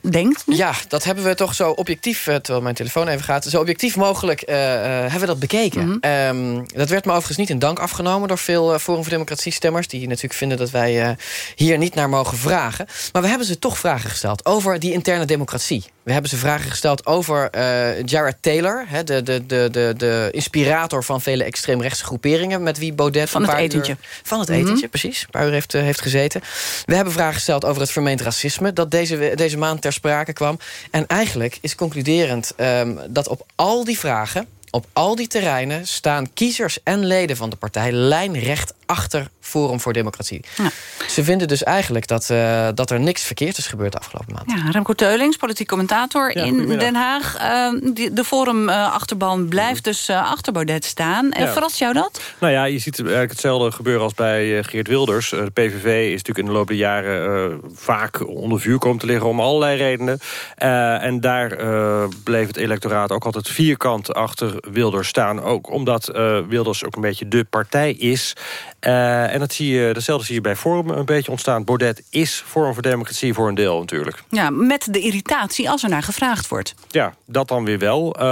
denkt? Nu? Ja, dat hebben we toch zo objectief, terwijl mijn telefoon even gaat... zo objectief mogelijk hebben we dat bekeken. Mm -hmm. um, dat werd me overigens niet in dank afgenomen... door veel Forum voor Democratie stemmers... die natuurlijk vinden dat wij uh, hier niet naar mogen vragen. Maar we hebben ze toch vragen gesteld over die interne democratie. We hebben ze vragen gesteld over uh, Jared Taylor... Hè, de, de, de, de, de inspirator van vele extreemrechtse groeperingen... met wie Baudet van het etentje. Uur, van het etentje, mm -hmm. precies. Een paar uur heeft, uh, heeft gezeten. We hebben vragen gesteld over het vermeend racisme... dat deze, deze maand ter sprake kwam. En eigenlijk is concluderend um, dat op al die vragen op al die terreinen staan kiezers en leden van de partij... lijnrecht achter Forum voor Democratie. Ja. Ze vinden dus eigenlijk dat, uh, dat er niks verkeerd is gebeurd de afgelopen maand. Ja, Remco Teulings, politiek commentator ja, in Den Haag. Uh, die, de Forum-achterban uh, blijft dus achter Baudet staan. En verrast jou dat? Nou ja, je ziet eigenlijk hetzelfde gebeuren als bij Geert Wilders. de PVV is natuurlijk in de loop der jaren vaak onder vuur komen te liggen... om allerlei redenen. en daar bleef het electoraat ook altijd vierkant achter Wilders staan. Ook omdat Wilders ook een beetje de partij is... Uh, en dat zie je, datzelfde zie je bij Forum een beetje ontstaan. Baudet is Forum voor Democratie voor een deel natuurlijk. Ja, met de irritatie als er naar gevraagd wordt. Ja, dat dan weer wel. Uh,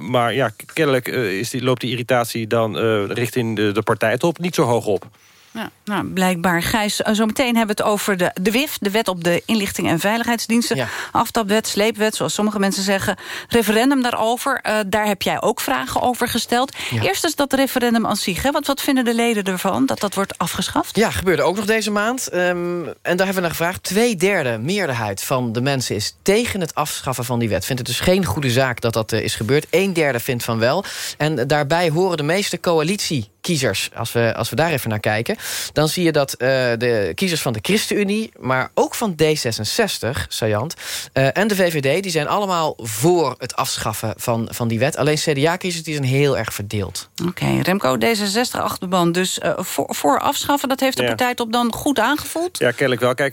maar ja, kennelijk uh, is die, loopt die irritatie dan richting de, de partijtop niet zo hoog op. Ja, nou, blijkbaar. Gijs, zometeen hebben we het over de, de WIF... de Wet op de Inlichting en Veiligheidsdiensten. Ja. Aftapwet, sleepwet, zoals sommige mensen zeggen. Referendum daarover, uh, daar heb jij ook vragen over gesteld. Ja. Eerst is dat referendum aan zich. Hè? Wat, wat vinden de leden ervan, dat dat wordt afgeschaft? Ja, gebeurde ook nog deze maand. Um, en daar hebben we naar gevraagd. Twee derde meerderheid van de mensen is tegen het afschaffen van die wet. Vindt het dus geen goede zaak dat dat uh, is gebeurd. Een derde vindt van wel. En daarbij horen de meeste coalitie kiezers. Als we, als we daar even naar kijken. Dan zie je dat uh, de kiezers van de ChristenUnie... maar ook van D66, Sajant, uh, en de VVD... die zijn allemaal voor het afschaffen van, van die wet. Alleen CDA-kiezers die zijn heel erg verdeeld. Oké, okay, Remco, D66 achterban. Dus uh, voor, voor afschaffen, dat heeft de ja. partijtop dan goed aangevoeld? Ja, kennelijk wel. Kijk,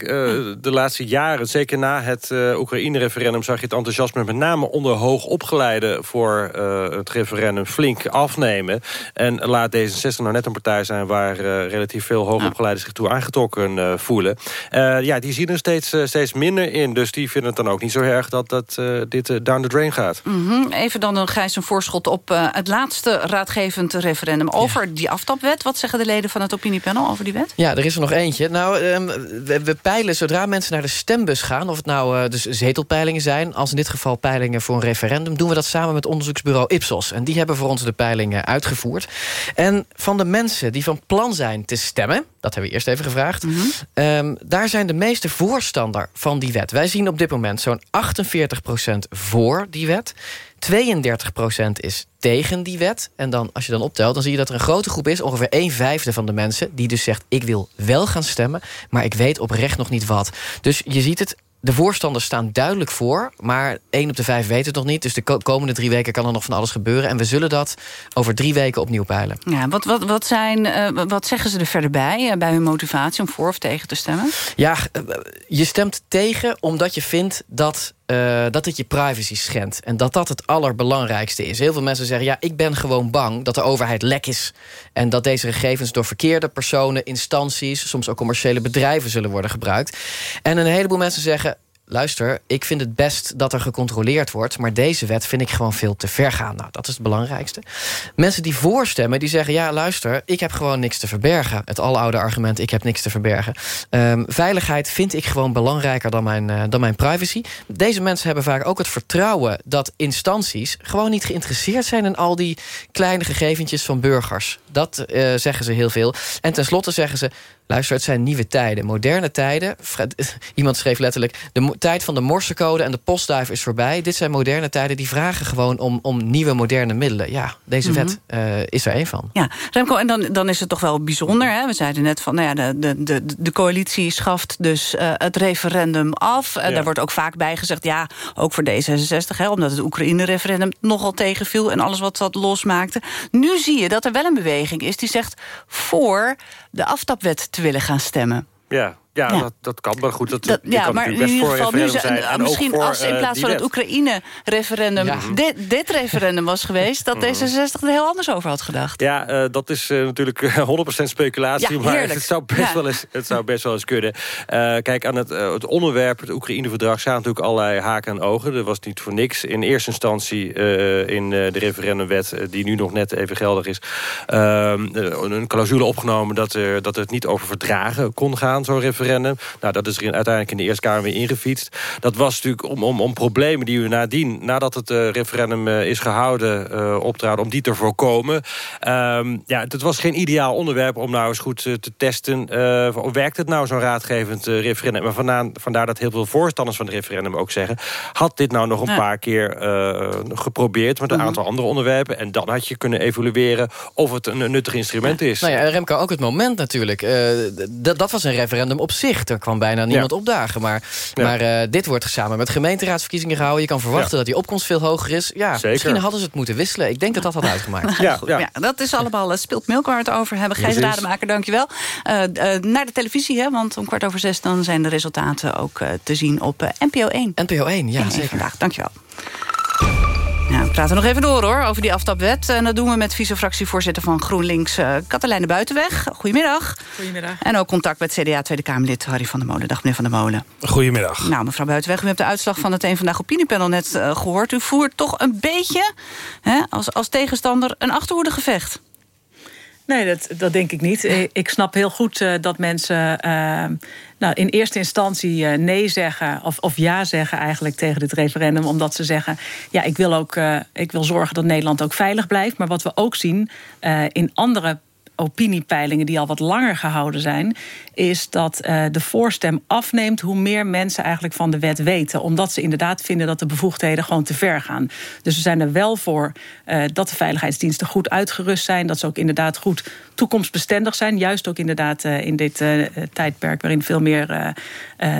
de laatste jaren, zeker na het Oekraïne-referendum... zag je het enthousiasme met name onder hoogopgeleiden... voor het referendum flink afnemen. En laat deze nou net een partij zijn... waar uh, relatief veel hoogopgeleiden zich toe aangetrokken uh, voelen. Uh, ja, die zien er steeds, steeds minder in. Dus die vinden het dan ook niet zo erg dat, dat dit down the drain gaat. Mm -hmm. Even dan een gijs een voorschot op het laatste raadgevend referendum... over ja. die aftapwet. Wat zeggen de leden van het opiniepanel over die wet? Ja, er is er nog eentje. Nou, um, we, we, peilen zodra mensen naar de stembus gaan... of het nou dus zetelpeilingen zijn... als in dit geval peilingen voor een referendum... doen we dat samen met onderzoeksbureau Ipsos. En die hebben voor ons de peilingen uitgevoerd. En van de mensen die van plan zijn te stemmen... dat hebben we eerst even gevraagd... Mm -hmm. um, daar zijn de meeste voorstander van die wet. Wij zien op dit moment zo'n 48% voor die wet... 32% is tegen die wet. En dan, als je dan optelt, dan zie je dat er een grote groep is... ongeveer 1 vijfde van de mensen die dus zegt... ik wil wel gaan stemmen, maar ik weet oprecht nog niet wat. Dus je ziet het, de voorstanders staan duidelijk voor, maar één op de vijf weet het nog niet. Dus de komende drie weken kan er nog van alles gebeuren. En we zullen dat over drie weken opnieuw peilen. Ja, wat, wat, wat, zijn, uh, wat zeggen ze er verder bij, uh, bij hun motivatie om voor of tegen te stemmen? Ja, uh, je stemt tegen omdat je vindt dat uh, dat het je privacy schendt. En dat dat het allerbelangrijkste is. Heel veel mensen zeggen, ja, ik ben gewoon bang dat de overheid lek is. En dat deze gegevens door verkeerde personen, instanties... soms ook commerciële bedrijven zullen worden gebruikt. En een heleboel mensen zeggen luister, ik vind het best dat er gecontroleerd wordt... maar deze wet vind ik gewoon veel te ver gaan. Nou, dat is het belangrijkste. Mensen die voorstemmen, die zeggen... ja, luister, ik heb gewoon niks te verbergen. Het aloude argument, ik heb niks te verbergen. Um, veiligheid vind ik gewoon belangrijker dan mijn, uh, dan mijn privacy. Deze mensen hebben vaak ook het vertrouwen... dat instanties gewoon niet geïnteresseerd zijn... in al die kleine gegeventjes van burgers. Dat uh, zeggen ze heel veel. En tenslotte zeggen ze luister, het zijn nieuwe tijden, moderne tijden. Iemand schreef letterlijk... de tijd van de morsecode en de postduif is voorbij. Dit zijn moderne tijden die vragen gewoon om, om nieuwe moderne middelen. Ja, deze wet uh, is er één van. Ja, Remco, en dan, dan is het toch wel bijzonder. Hè? We zeiden net van, nou ja, de, de, de coalitie schaft dus uh, het referendum af. Uh, Daar wordt ook vaak bij gezegd, ja, ook voor D66... Hè, omdat het Oekraïne-referendum nogal tegenviel... en alles wat dat losmaakte. Nu zie je dat er wel een beweging is die zegt... voor de aftapwet te willen gaan stemmen. Ja, ja, Dat, dat kan, maar goed. Dat, dat ja, kan maar in ieder geval nu zijn, en misschien voor, als in plaats van het Oekraïne-referendum dit, dit, referendum was geweest, dat D66 er heel anders over had gedacht. Ja, uh, dat is uh, natuurlijk 100% speculatie, maar het zou, best wel eens, het zou best wel eens kunnen. Kijk, aan het, het onderwerp, het Oekraïne-verdrag, staan natuurlijk allerlei haken en ogen. Dat was niet voor niks. In eerste instantie in de referendumwet, die nu nog net even geldig is, ehm, een clausule opgenomen dat, dat het niet over verdragen kon gaan, zo'n referendum referendum. Nou, dat is er uiteindelijk in de Eerste Kamer weer ingefietst. Dat was natuurlijk om, om, om problemen die we nadien, nadat het uh, referendum uh, is gehouden, uh, optraden, om die te voorkomen. Um, ja, het was geen ideaal onderwerp om nou eens goed te testen. werkt het nou zo'n raadgevend referendum? Maar vandaar, vandaar dat heel veel voorstanders van het referendum ook zeggen... had dit nou nog een ja. paar keer geprobeerd met een -hmm. aantal andere onderwerpen... en dan had je kunnen evalueren of het een, nuttig instrument is. Nou ja, Remco, ook het moment natuurlijk. dat was een referendum op zich. Er kwam bijna niemand opdagen. Maar, maar uh, dit wordt samen met gemeenteraadsverkiezingen gehouden. Je kan verwachten dat die opkomst veel hoger is. Ja, misschien hadden ze het moeten wisselen. Ik denk dat dat had uitgemaakt. ja, ja. dat is allemaal uh, speelt milk waar we het over hebben. Gijs Rademaker, dankjewel. Uh, naar de televisie, hè, want om kwart over zes... dan zijn de resultaten ook te zien op NPO 1. NPO 1, ja, zeker. Vandaag, dankjewel. We praten nog even door hoor, over die aftapwet. En dat doen we met vice-fractievoorzitter van GroenLinks, uh, Katelijne Buitenweg. Goedemiddag. Goedemiddag. En ook contact met CDA Tweede Kamerlid Harry van der Molen. Dag meneer van der Molen. Goedemiddag. Nou, mevrouw Buitenweg, u hebt de uitslag van het Een Vandaag Opiniepanel net uh, gehoord. U voert toch een beetje, hè, als, als tegenstander, een achterhoede gevecht. Nee, dat, dat denk ik niet. Ik snap heel goed uh, dat mensen uh, nou, in eerste instantie uh, nee zeggen... Of, of ja zeggen eigenlijk tegen dit referendum. Omdat ze zeggen, ja, ik wil, ook, ik wil zorgen dat Nederland ook veilig blijft. Maar wat we ook zien in andere opiniepeilingen die al wat langer gehouden zijn... is dat uh, de voorstem afneemt hoe meer mensen eigenlijk van de wet weten. Omdat ze inderdaad vinden dat de bevoegdheden gewoon te ver gaan. Dus we zijn er wel voor uh, dat de veiligheidsdiensten goed uitgerust zijn. Dat ze ook inderdaad goed toekomstbestendig zijn. Juist ook inderdaad uh, in dit tijdperk waarin veel meer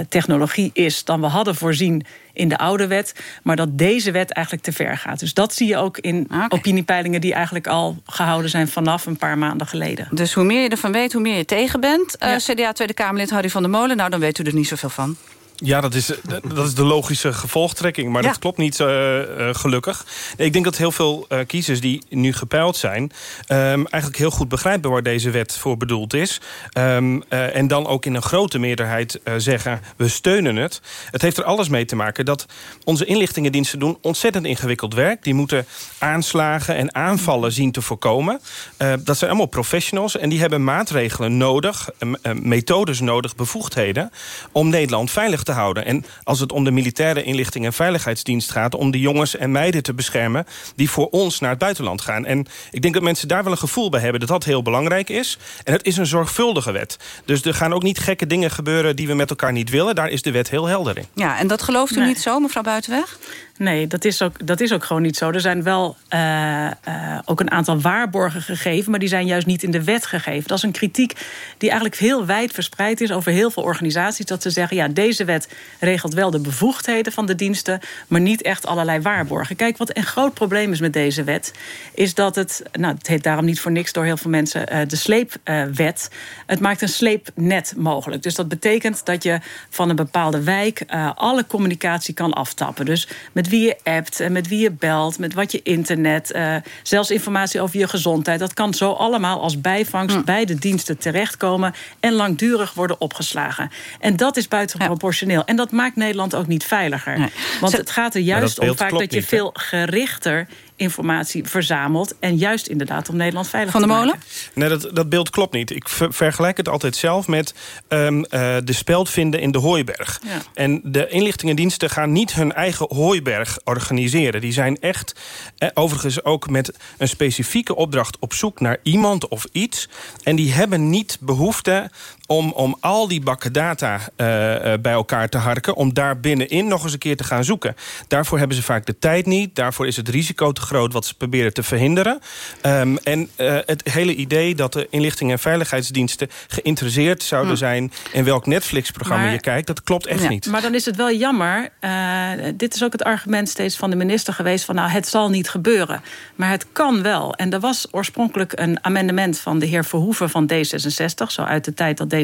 technologie is... dan we hadden voorzien in de oude wet. Maar dat deze wet eigenlijk te ver gaat. Dus dat zie je ook in okay. opiniepeilingen... die eigenlijk al gehouden zijn vanaf een paar maanden geleden. Dus hoe meer je ervan weet, hoe meer je tegen bent. Ja. Uh, CDA Tweede Kamerlid Harry van der Molen. Nou, dan weet u er niet zoveel van. Ja, dat is, dat is de logische gevolgtrekking. Maar ja. dat klopt niet uh, uh, gelukkig. Ik denk dat heel veel uh, kiezers die nu gepeild zijn... Um, eigenlijk heel goed begrijpen waar deze wet voor bedoeld is. Um, en dan ook in een grote meerderheid zeggen... we steunen het. Het heeft er alles mee te maken dat onze inlichtingendiensten doen... ontzettend ingewikkeld werk. Die moeten aanslagen en aanvallen zien te voorkomen. dat zijn allemaal professionals. En die hebben maatregelen nodig, methodes nodig, bevoegdheden... om Nederland veilig te houden. En als het om de militaire inlichting en veiligheidsdienst gaat... om de jongens en meiden te beschermen die voor ons naar het buitenland gaan. En ik denk dat mensen daar wel een gevoel bij hebben... dat dat heel belangrijk is. En het is een zorgvuldige wet. Dus er gaan ook niet gekke dingen gebeuren die we met elkaar niet willen. Daar is de wet heel helder in. Ja, en dat gelooft u nee. niet zo, mevrouw Buitenweg? Nee, dat is ook, dat is ook gewoon niet zo. Er zijn wel uh, uh, ook een aantal waarborgen gegeven... maar die zijn juist niet in de wet gegeven. Dat is een kritiek die eigenlijk heel wijd verspreid is... over heel veel organisaties, dat ze zeggen... ja, deze wet regelt wel de bevoegdheden van de diensten... maar niet echt allerlei waarborgen. Kijk, wat een groot probleem is met deze wet... is dat het, nou, het heet daarom niet voor niks door heel veel mensen... Uh, de sleepwet, het maakt een sleepnet mogelijk. Dus dat betekent dat je van een bepaalde wijk... alle communicatie kan aftappen. Dus met wie je appt, en met wie je belt, met wat je internet... Uh, zelfs informatie over je gezondheid. Dat kan zo allemaal als bijvangst mm. bij de diensten terechtkomen... en langdurig worden opgeslagen. En dat is buitenproportioneel. Ja. En dat maakt Nederland ook niet veiliger. Nee. Want het gaat er juist om vaak dat je niet, veel gerichter informatie verzamelt... en juist inderdaad om Nederland veilig Van de te molen? Nee, dat, dat beeld klopt niet. Ik ver, vergelijk het altijd zelf met um, uh, de speld vinden in de hooiberg. Ja. En de inlichtingendiensten gaan niet hun eigen hooiberg organiseren. Die zijn echt, eh, overigens ook met een specifieke opdracht... op zoek naar iemand of iets. En die hebben niet behoefte om, om al die bakken data eh, eh, bij elkaar te harken... om daar binnenin nog eens een keer te gaan zoeken. Daarvoor hebben ze vaak de tijd niet. Daarvoor is het risico te groot wat ze proberen te verhinderen. Um, en uh, het hele idee dat de inlichting- en veiligheidsdiensten... geïnteresseerd zouden hm. zijn in welk Netflix-programma je kijkt... dat klopt echt ja, niet. Maar dan is het wel jammer. Uh, dit is ook het argument steeds van de minister geweest... van nou, het zal niet gebeuren. Maar het kan wel. En er was oorspronkelijk een amendement van de heer Verhoeven van D66... zo uit de tijd dat D66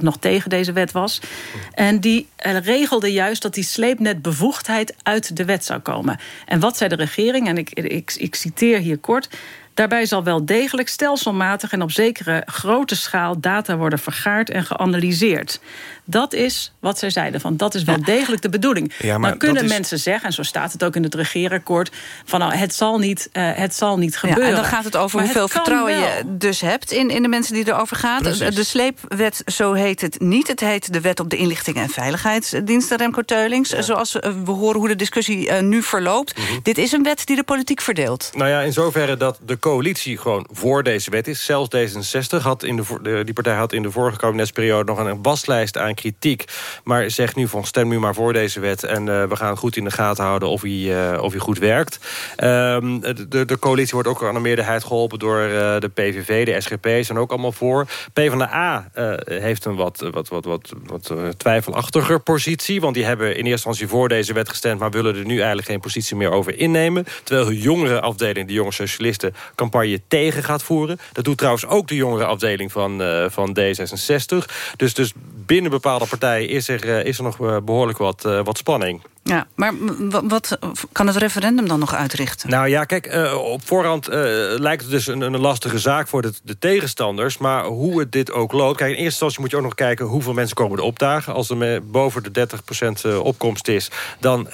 nog tegen deze wet was. En die uh, regelde juist dat die sleepnetbevoegdheid uit de wet zou komen. En wat zei de regering, en ik, ik, ik citeer hier kort... Daarbij zal wel degelijk stelselmatig en op zekere grote schaal data worden vergaard en geanalyseerd. Dat is wat zij zeiden, van dat is wel degelijk de bedoeling. Ja, dan kunnen mensen zeggen, en zo staat het ook in het regeerakkoord... van nou, het zal niet, uh, het zal niet gebeuren. Ja, en dan gaat het over hoeveel vertrouwen je dus hebt in, in de mensen die erover gaan. Precies. De sleepwet, zo heet het niet. Het heet de wet op de inlichting en veiligheidsdiensten, Remco Teulings. Ja. Zoals we horen hoe de discussie uh, nu verloopt. Mm -hmm. Dit is een wet die de politiek verdeelt. Nou ja, in zoverre dat de coalitie gewoon voor deze wet is. Zelfs D66 had in de, de, die partij had in de vorige kabinetsperiode... nog een waslijst aan kritiek. Maar zegt nu van stem nu maar voor deze wet... en uh, we gaan goed in de gaten houden of hij, uh, of hij goed werkt. Um, de, de coalitie wordt ook aan de meerderheid geholpen door uh, de PVV. De SGP zijn ook allemaal voor. PvdA heeft een wat, wat, wat, wat, wat twijfelachtiger positie... want die hebben in eerste instantie voor deze wet gestemd... maar willen er nu eigenlijk geen positie meer over innemen. Terwijl de jongere afdeling, de jonge socialisten... campagne tegen gaat voeren. Dat doet trouwens ook de jongere afdeling van, van D66. Dus, dus binnen bepaalde partijen is er, uh, is er nog uh, behoorlijk wat, wat spanning. Ja, maar wat kan het referendum dan nog uitrichten? Nou ja, kijk, uh, op voorhand uh, lijkt het dus een, een lastige zaak voor de, de, tegenstanders. Maar hoe het dit ook loopt... Kijk, in eerste instantie moet je ook nog kijken hoeveel mensen komen er opdagen. Als er boven de 30% opkomst is... dan,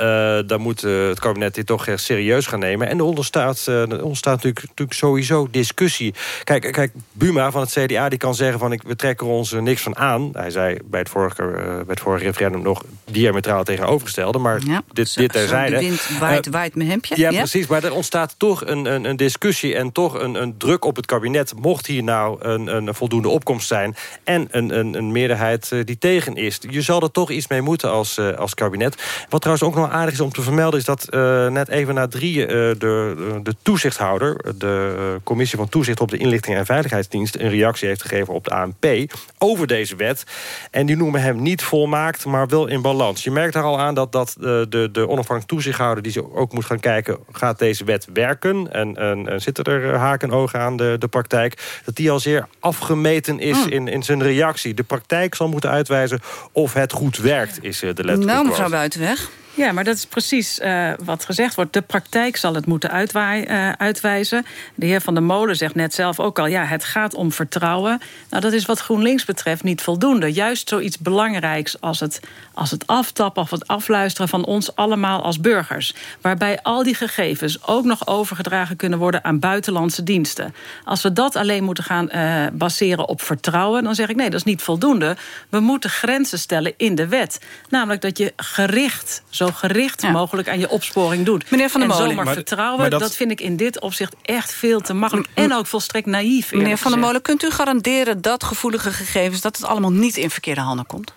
dan moet het kabinet dit toch echt serieus gaan nemen. En er ontstaat, er ontstaat natuurlijk, natuurlijk sowieso discussie. Kijk, kijk, Buma van het CDA die kan zeggen van... Ik, we trekken ons er niks van aan. Hij zei bij het vorige, bij het vorige referendum nog diametraal tegenovergestelde... maar ja, dit, dit terzijde. De wind waait, uh, waait mijn hemdje. Ja, ja, precies. Maar er ontstaat toch een, een, een discussie en toch een, een, druk op het kabinet... mocht hier nou een, een voldoende opkomst zijn... en een, een, een meerderheid uh, die tegen is. Je zal er toch iets mee moeten als, uh, als kabinet. Wat trouwens ook nog aardig is om te vermelden... is dat net even na drie de, de toezichthouder... de commissie van toezicht op de inlichting en veiligheidsdienst... een reactie heeft gegeven op de ANP over deze wet. En die noemen hem niet volmaakt, maar wel in balans. Je merkt er al aan dat... dat de, de, de onafhankelijke toezichthouder die ook moet gaan kijken... gaat deze wet werken en, en, en zitten er haken en ogen aan de, de praktijk... dat die al zeer afgemeten is mm. in, in zijn reactie. De praktijk zal moeten uitwijzen of het goed werkt, is de letterlijke Nou, mevrouw Buitenweg... Ja, maar dat is precies uh, wat gezegd wordt. De praktijk zal het moeten uh, uitwijzen. De heer Van der Molen zegt net zelf ook al... ja, het gaat om vertrouwen. Nou, dat is wat GroenLinks betreft niet voldoende. Juist zoiets belangrijks als het, als het aftappen... of het afluisteren van ons allemaal als burgers. Waarbij al die gegevens ook nog overgedragen kunnen worden... aan buitenlandse diensten. Als we dat alleen moeten gaan uh, baseren op vertrouwen... dan zeg ik nee, dat is niet voldoende. We moeten grenzen stellen in de wet. Namelijk dat je gericht... zo gericht ja. mogelijk aan je opsporing doet. Meneer Van der Molen. En zomaar maar, vertrouwen, maar dat... dat... vind ik in dit opzicht echt veel te makkelijk. En ook volstrekt naïef. Meneer Van der Molen, kunt u garanderen dat gevoelige gegevens... dat het allemaal niet in verkeerde handen komt?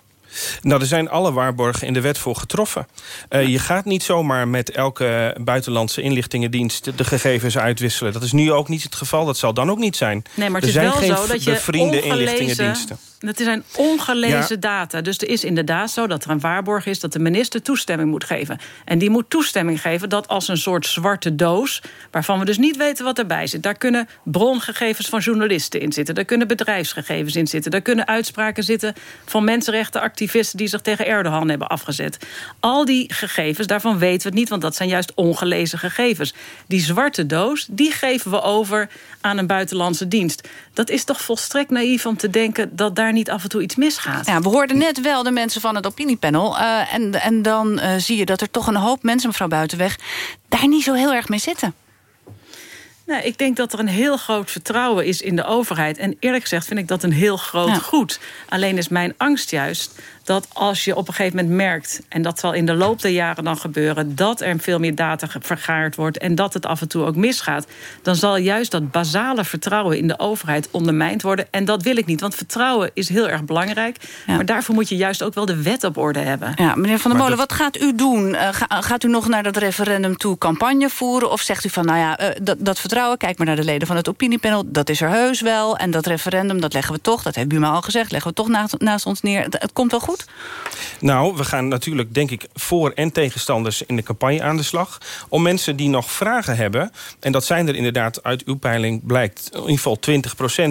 Nou, er zijn alle waarborgen in de wet voor getroffen. Uh, je gaat niet zomaar met elke buitenlandse inlichtingendienst... de gegevens uitwisselen. Dat is nu ook niet het geval. Dat zal dan ook niet zijn. Nee, maar het er is zijn wel zo dat je bevriende inlichtingendiensten. Het zijn ongelezen ja. data. Dus er is inderdaad zo dat er een waarborg is... dat de minister toestemming moet geven. En die moet toestemming geven dat als een soort zwarte doos... waarvan we dus niet weten wat erbij zit... daar kunnen brongegevens van journalisten in zitten. Daar kunnen bedrijfsgegevens in zitten. Daar kunnen uitspraken zitten van mensenrechtenactivisten... die zich tegen Erdogan hebben afgezet. Al die gegevens, daarvan weten we het niet... want dat zijn juist ongelezen gegevens. Die zwarte doos, die geven we over aan een buitenlandse dienst. Dat is toch volstrekt naïef om te denken... dat daar niet af en toe iets misgaat. Ja, we hoorden net wel de mensen van het opiniepanel. Uh, en, en dan uh, zie je dat er toch een hoop mensen, mevrouw Buitenweg... daar niet zo heel erg mee zitten. Nou, ik denk dat er een heel groot vertrouwen is in de overheid. En eerlijk gezegd vind ik dat een heel groot ja. goed. Alleen is mijn angst juist dat als je op een gegeven moment merkt... en dat zal in de loop der jaren dan gebeuren... dat er veel meer data vergaard wordt en dat het af en toe ook misgaat... dan zal juist dat basale vertrouwen in de overheid ondermijnd worden. En dat wil ik niet, want vertrouwen is heel erg belangrijk. Maar daarvoor moet je juist ook wel de wet op orde hebben. Ja, meneer Van der Molen, wat gaat u doen? Uh, gaat u nog naar dat referendum toe campagne voeren? Of zegt u van, nou ja, uh, dat, dat vertrouwen... kijk maar naar de leden van het opiniepanel, dat is er heus wel. En dat referendum, dat leggen we toch, dat heeft Buma al gezegd... leggen we toch naast, naast ons neer. Het, het komt wel goed? Nou, we gaan natuurlijk, denk ik, voor- en tegenstanders in de campagne aan de slag. Om mensen die nog vragen hebben... en dat zijn er inderdaad uit uw peiling blijkt... in ieder geval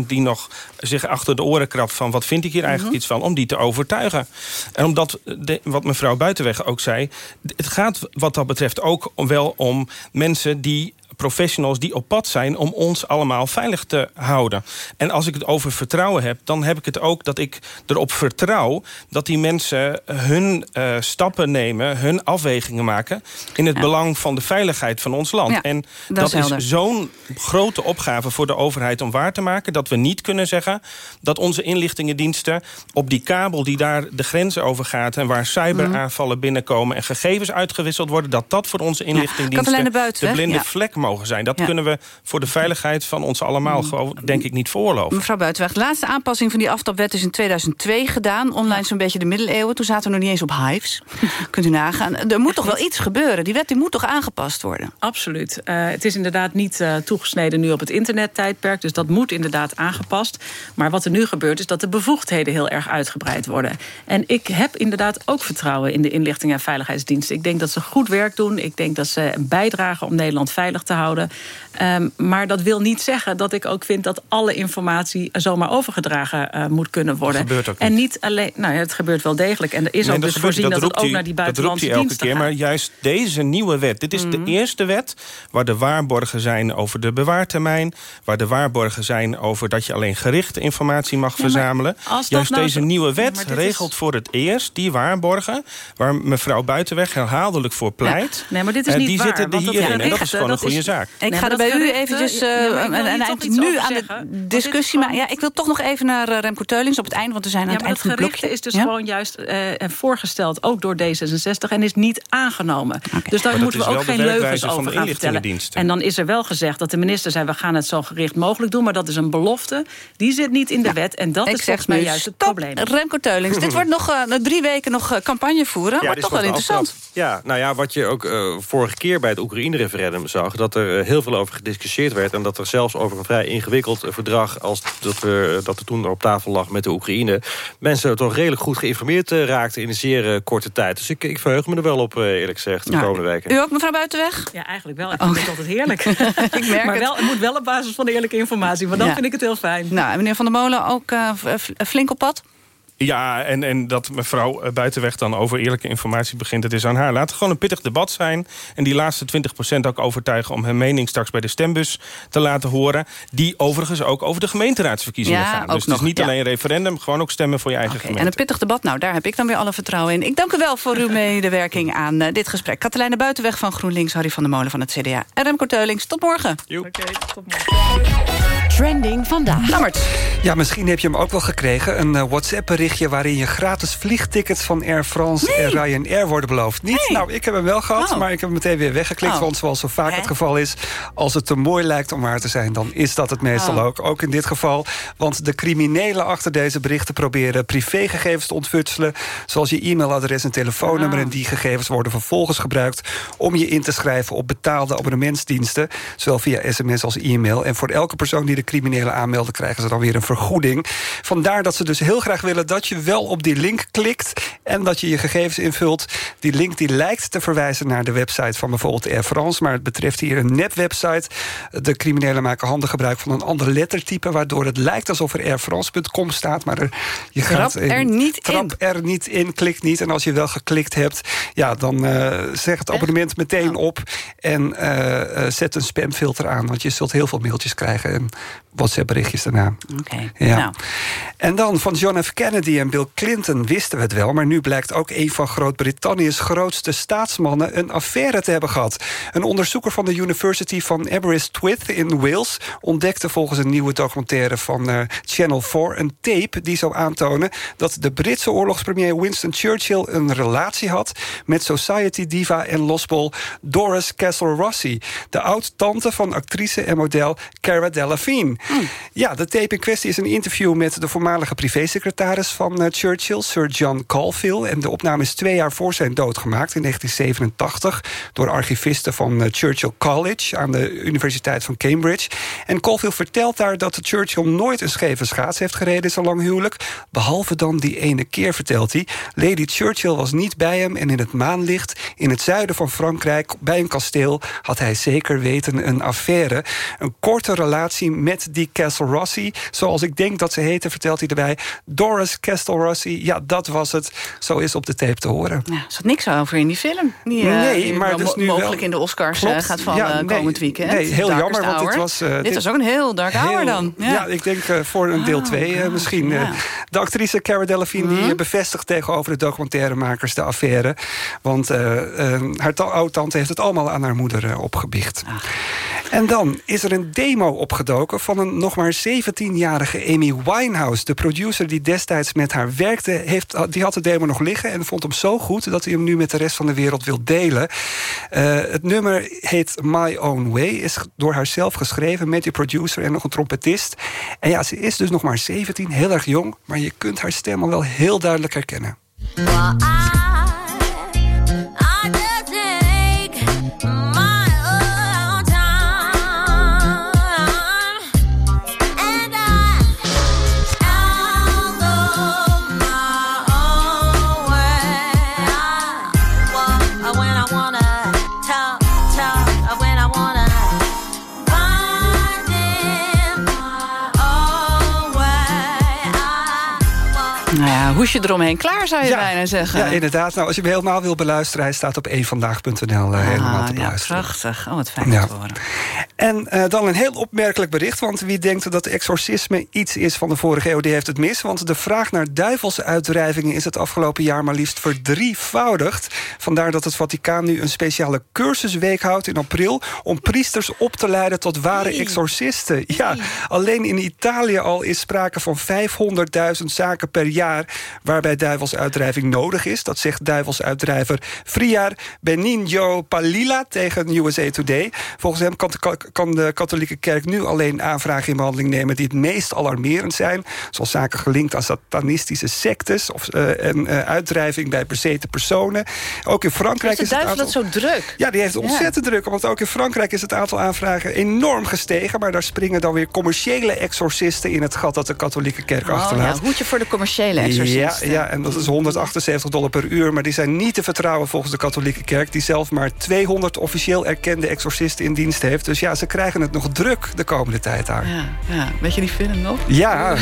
20% die nog zich achter de oren krabt... van wat vind ik hier eigenlijk mhm. iets van, om die te overtuigen. En omdat, de, wat mevrouw Buitenweg ook zei... het gaat wat dat betreft ook wel om mensen die professionals die op pad zijn... om ons allemaal veilig te houden. En als ik het over vertrouwen heb, dan heb ik het ook dat ik erop vertrouw... dat die mensen hun uh, stappen nemen, hun afwegingen maken... in het belang van de veiligheid van ons land. Ja, en dat, dat is, zo'n grote opgave voor de overheid om waar te maken... dat we niet kunnen zeggen dat onze inlichtingendiensten... op die kabel die daar de grenzen over gaat... en waar cyberaanvallen binnenkomen en gegevens uitgewisseld worden... dat dat voor onze inlichtingendiensten ja, de blinde vlek mogen zijn. Dat kunnen we voor de veiligheid van ons allemaal gewoon, denk ik, niet voorloven. Mevrouw Buitenweg, de laatste aanpassing van die aftapwet is in 2002 gedaan. Online zo'n beetje de middeleeuwen. Toen zaten we nog niet eens op hives. Kunt u nagaan. Er moet toch wel iets gebeuren? Die wet die moet toch aangepast worden? Absoluut. Uh, het is inderdaad niet uh, toegesneden nu op het internettijdperk. Dus dat moet inderdaad aangepast. Maar wat er nu gebeurt is dat de bevoegdheden heel erg uitgebreid worden. En ik heb inderdaad ook vertrouwen in de inlichting en veiligheidsdiensten. Ik denk dat ze goed werk doen. Ik denk dat ze bijdragen om Nederland veilig te houden houden. Um, maar dat wil niet zeggen dat ik ook vind dat alle informatie zomaar overgedragen uh, moet kunnen worden. Dat gebeurt ook niet. En niet alleen, nou ja, het gebeurt wel degelijk. En er is nee, ook dus voorzien dat, dat het ook u, naar die buitenlandse dat roept diensten elke keer, gaat. Maar juist deze nieuwe wet, dit is mm -hmm. de eerste wet waar de waarborgen zijn over de bewaartermijn, waar de waarborgen zijn over dat je alleen gerichte informatie mag ja, verzamelen. Juist nou deze nieuwe wet ja, regelt is... voor het eerst die waarborgen waar mevrouw Buitenweg herhaaldelijk voor pleit. Nee, maar dit is en niet die waar, zitten er hierin en dat is gewoon een goede zaak. Ik ga er bij u eventjes uh, een, een eind nu aan de discussie. Maar ja, ik wil toch nog even naar uh, Remco Teulings op het eind, want we zijn aan ja, het eind van het blokje. is dus ja? gewoon juist uh, voorgesteld, ook door D66, en is niet aangenomen. Okay. Dus daar moeten we ook geen leugens over gaan vertellen. En dan is er wel gezegd dat de minister zei, we gaan het zo gericht mogelijk doen, maar dat is een belofte. Die zit niet in de wet en dat ik is volgens mij juist het probleem. Remco Teulings, dit wordt nog drie weken nog campagne voeren, maar toch wel interessant. Ja, nou ja, wat je ook vorige keer bij het Oekraïne-referendum zag, dat er heel veel over gediscussieerd werd en dat er zelfs over een vrij ingewikkeld verdrag... als dat, we, dat er toen op tafel lag met de Oekraïne... mensen toch redelijk goed geïnformeerd raakten in een zeer korte tijd. Dus ik, ik verheug me er wel op, eerlijk gezegd, de ja. komende weken. U ook, mevrouw Buitenweg? Ja, eigenlijk wel. Ik vind het altijd heerlijk. ik merk maar wel, het moet wel op basis van eerlijke informatie, want dan ja. vind ik het heel fijn. Nou, meneer Van der Molen, ook flink op pad? Ja, en, en dat mevrouw Buitenweg dan over eerlijke informatie begint, het is aan haar. Laat het gewoon een pittig debat zijn. En die laatste 20% ook overtuigen om hun mening straks bij de stembus te laten horen. Die overigens ook over de gemeenteraadsverkiezingen ja, gaan. Dus het is niet ja. alleen referendum, gewoon ook stemmen voor je eigen okay, gemeente. En een pittig debat, nou daar heb ik dan weer alle vertrouwen in. Ik dank u wel voor uw medewerking aan uh, dit gesprek. Katelijne Buitenweg van GroenLinks, Harry van der Molen van het CDA. En Remco Teulings, tot morgen. Oké, okay, tot morgen. Trending vandaag. Lammert. Ja, misschien heb je hem ook wel gekregen. Een uh, Waarin je gratis vliegtickets van Air France nee. en Ryanair worden beloofd. Niet? Nee. Nou, ik heb hem wel gehad, oh. maar ik heb hem meteen weer weggeklikt. Oh. Want zoals zo vaak Hè? het geval is, als het te mooi lijkt om waar te zijn... dan is dat het meestal Oh. ook. Ook in dit geval. Want de criminelen achter deze berichten proberen privégegevens te ontfutselen. Zoals je e-mailadres en telefoonnummer. En die gegevens worden vervolgens gebruikt om je in te schrijven op betaalde abonnementsdiensten. Zowel via sms als e-mail. En voor elke persoon die de criminelen aanmelden krijgen ze dan weer een vergoeding. Vandaar dat ze dus heel graag willen dat je wel op die link klikt... en dat je je gegevens invult. Die link die lijkt te verwijzen naar de website van bijvoorbeeld Air France... maar het betreft hier een nepwebsite. De criminelen maken handig gebruik van een ander lettertype... waardoor het lijkt alsof er airfrance.com staat... maar er, je Trap gaat er niet trap in. er niet in, klik niet. En als je wel geklikt hebt, ja, dan uh, zeg het abonnement meteen op... en uh, uh, zet een spamfilter aan, want je zult heel veel mailtjes krijgen... En WhatsApp-berichtjes daarna. Oké. Ja. Nou. En dan van John F. Kennedy en Bill Clinton wisten we het wel... maar nu blijkt ook een van Groot-Brittannië's grootste staatsmannen... een affaire te hebben gehad. Een onderzoeker van de University van Aberystwyth in Wales... ontdekte volgens een nieuwe documentaire van eh, Channel 4... een tape die zou aantonen dat de Britse oorlogspremier Winston Churchill... een relatie had met society-diva en losbol Doris Castle-Rossi... de oud-tante van actrice en model Cara Delevingne. Ja, de tape in kwestie is een interview met de voormalige privésecretaris van eh, Churchill, Sir John Colville. En de opname is twee jaar voor zijn dood gemaakt in 1987 door archivisten van eh, Churchill College aan de Universiteit van Cambridge. En Colville vertelt daar dat Churchill nooit een scheve schaats heeft gereden in zijn lang huwelijk. Behalve dan die ene keer, vertelt hij. Lady Churchill was niet bij hem en in het maanlicht in het zuiden van Frankrijk bij een kasteel had hij zeker weten een affaire. Een korte relatie met die Castle Rossi, zoals ik denk dat ze heette, vertelt hij erbij. Doris Castle Rossi, ja, dat was het. Zo is op de tape te horen. Ja, er zat niks over in die film. Die, eh, Nee, die maar dus nu wel- mogelijk in de Oscars eh, Klopt. gaat van Ja, nee, komend weekend. nee, heel Darkest jammer, want dit was, eh, dit, dit- was ook een heel dark hour dan. Ja. ik denk voor een deel 2 misschien. ja. Eh, de actrice Cara Delevingne Mhm. die bevestigt tegenover de documentairemakers de affaire. Want eh, eh, haar ta- oud-tante heeft het allemaal aan haar moeder opgebiecht. Ah. En dan is er een demo opgedoken van een nog maar 17-jarige Amy Winehouse. De producer die destijds met haar werkte, heeft, die had de demo nog liggen... en vond hem zo goed dat hij hem nu met de rest van de wereld wil delen. Eh, het nummer heet My Own Way, is door haarzelf geschreven... met die producer en nog een trompetist. En ja, ze is dus nog maar 17, heel erg jong... maar je kunt haar stem al wel heel duidelijk herkennen. Ja, hoesje eromheen klaar zou je bijna zeggen. Ja, inderdaad. Nou, als je hem helemaal wil beluisteren... hij staat op eenvandaag.nl eh, helemaal te Ah, ja, beluisteren. prachtig. Oh, wat fijn Ja. te horen. En eh, dan een heel opmerkelijk bericht. Want wie denkt dat exorcisme iets is van de vorige eeuw... die heeft het mis. Want de vraag naar duivelsuitdrijvingen... is het afgelopen jaar maar liefst verdrievoudigd. Vandaar dat het Vaticaan nu een speciale cursusweek houdt in april... om priesters op te leiden tot ware exorcisten. Ja, alleen in Italië al is sprake van 500.000 zaken per jaar... waarbij duivelsuitdrijving nodig is. Dat zegt duivelsuitdrijver Friar Benigno Palila tegen USA Today. Volgens hem kan de, kan de katholieke kerk nu alleen aanvragen in behandeling nemen... die het meest alarmerend zijn. Zoals zaken gelinkt aan satanistische sectes... of en eh, uitdrijving bij bezeten personen. Ook in Frankrijk de is het duivel aantal... het zo druk? Ja, die heeft Ja. ontzettend druk. Want ook in Frankrijk is het aantal aanvragen enorm gestegen. Maar daar springen dan weer commerciële exorcisten in het gat... dat de katholieke kerk Oh, ja, achterlaat. hoedje voor de commerciële exorcisten. Ja, ja, en dat is 178 dollar per uur. Maar die zijn niet te vertrouwen volgens de katholieke kerk... die zelf maar 200 officieel erkende exorcisten in dienst heeft. Dus ja, ze krijgen het nog druk de komende tijd daar. Ja, ja. Weet je die film nog? Ja,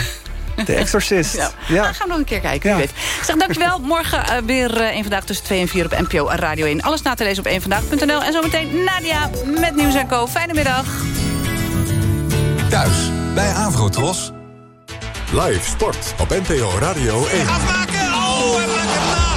de exorcist. Ja. Ja. Nou, gaan we nog een keer kijken, wie weet. Ik zeg dankjewel. Morgen eh, weer één Vandaag tussen 2 en 4 op NPO Radio 1. Alles na te lezen op eenvandaag.nl. En zometeen Nadia met Nieuws en Co. Fijne middag. Thuis bij Avrotros. Live sport op NPO Radio 1.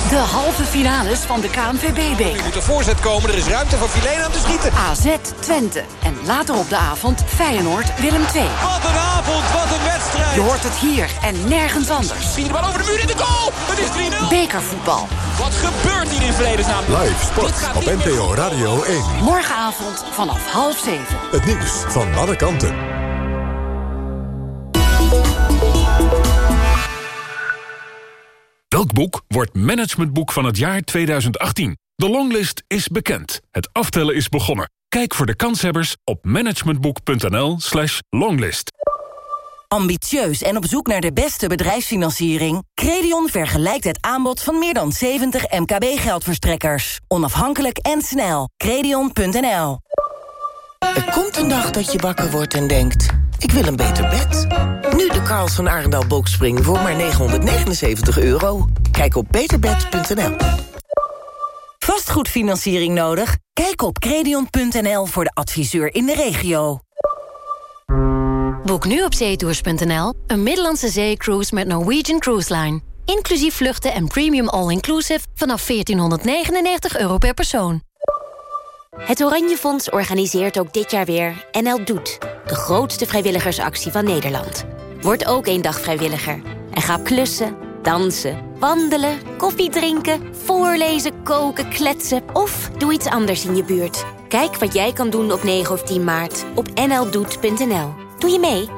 De halve finales van de KNVB-beker. Er moet een voorzet komen, er is ruimte voor Filena om te schieten. AZ Twente. En later op de avond Feyenoord Willem II. Wat een avond, wat een wedstrijd. Je hoort het hier en nergens anders. Schiet de bal over de muur in de goal. Het is 3-0. Bekervoetbal. Wat gebeurt hier in vredesnaam? Live sport op NPO Radio 1. Morgenavond vanaf half zeven. Het nieuws van alle kanten. Welk boek wordt managementboek van het jaar 2018? De longlist is bekend. Het aftellen is begonnen. Kijk voor de kanshebbers op managementboek.nl slash longlist. Ambitieus en op zoek naar de beste bedrijfsfinanciering? Credion vergelijkt het aanbod van meer dan 70 MKB-geldverstrekkers. Onafhankelijk en snel. Credion.nl Er komt een dag dat je wakker wordt en denkt... ik wil een beter bed. Nu de Karls van Arendal Boxspring voor maar 979 euro. Kijk op beterbed.nl. Vastgoedfinanciering nodig? Kijk op credion.nl voor de adviseur in de regio. Boek nu op zeetours.nl een Middellandse zeecruise met Norwegian Cruise Line. Inclusief vluchten en premium all-inclusive vanaf 1499 euro per persoon. Het Oranje Fonds organiseert ook dit jaar weer NL Doet. De grootste vrijwilligersactie van Nederland. Word ook één dag vrijwilliger. En ga klussen, dansen, wandelen, koffie drinken... voorlezen, koken, kletsen of doe iets anders in je buurt. Kijk wat jij kan doen op 9 of 10 maart op nldoet.nl. Doe je mee?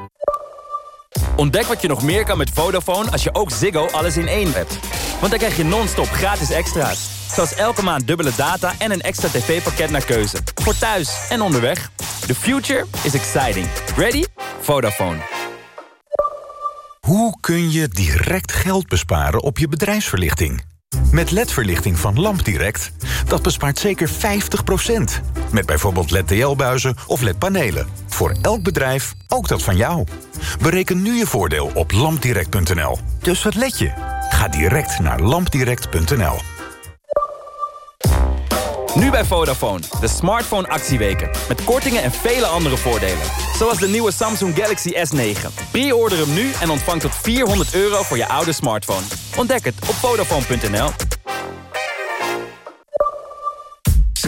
Ontdek wat je nog meer kan met Vodafone als je ook Ziggo alles in één hebt. Want dan krijg je non-stop gratis extra's. Zoals elke maand dubbele data en een extra tv-pakket naar keuze. Voor thuis en onderweg. The future is exciting. Ready? Vodafone. Hoe kun je direct geld besparen op je bedrijfsverlichting? Met LED-verlichting van LampDirect, dat bespaart zeker 50%. Met bijvoorbeeld LED-TL-buizen of LED-panelen. Voor elk bedrijf, ook dat van jou. Bereken nu je voordeel op lampdirect.nl. Dus wat let je? Ga direct naar lampdirect.nl. Nu bij Vodafone, de smartphone actieweken. Met kortingen en vele andere voordelen. Zoals de nieuwe Samsung Galaxy S9. Pre-order hem nu en ontvang tot 400 euro voor je oude smartphone. Ontdek het op Vodafone.nl.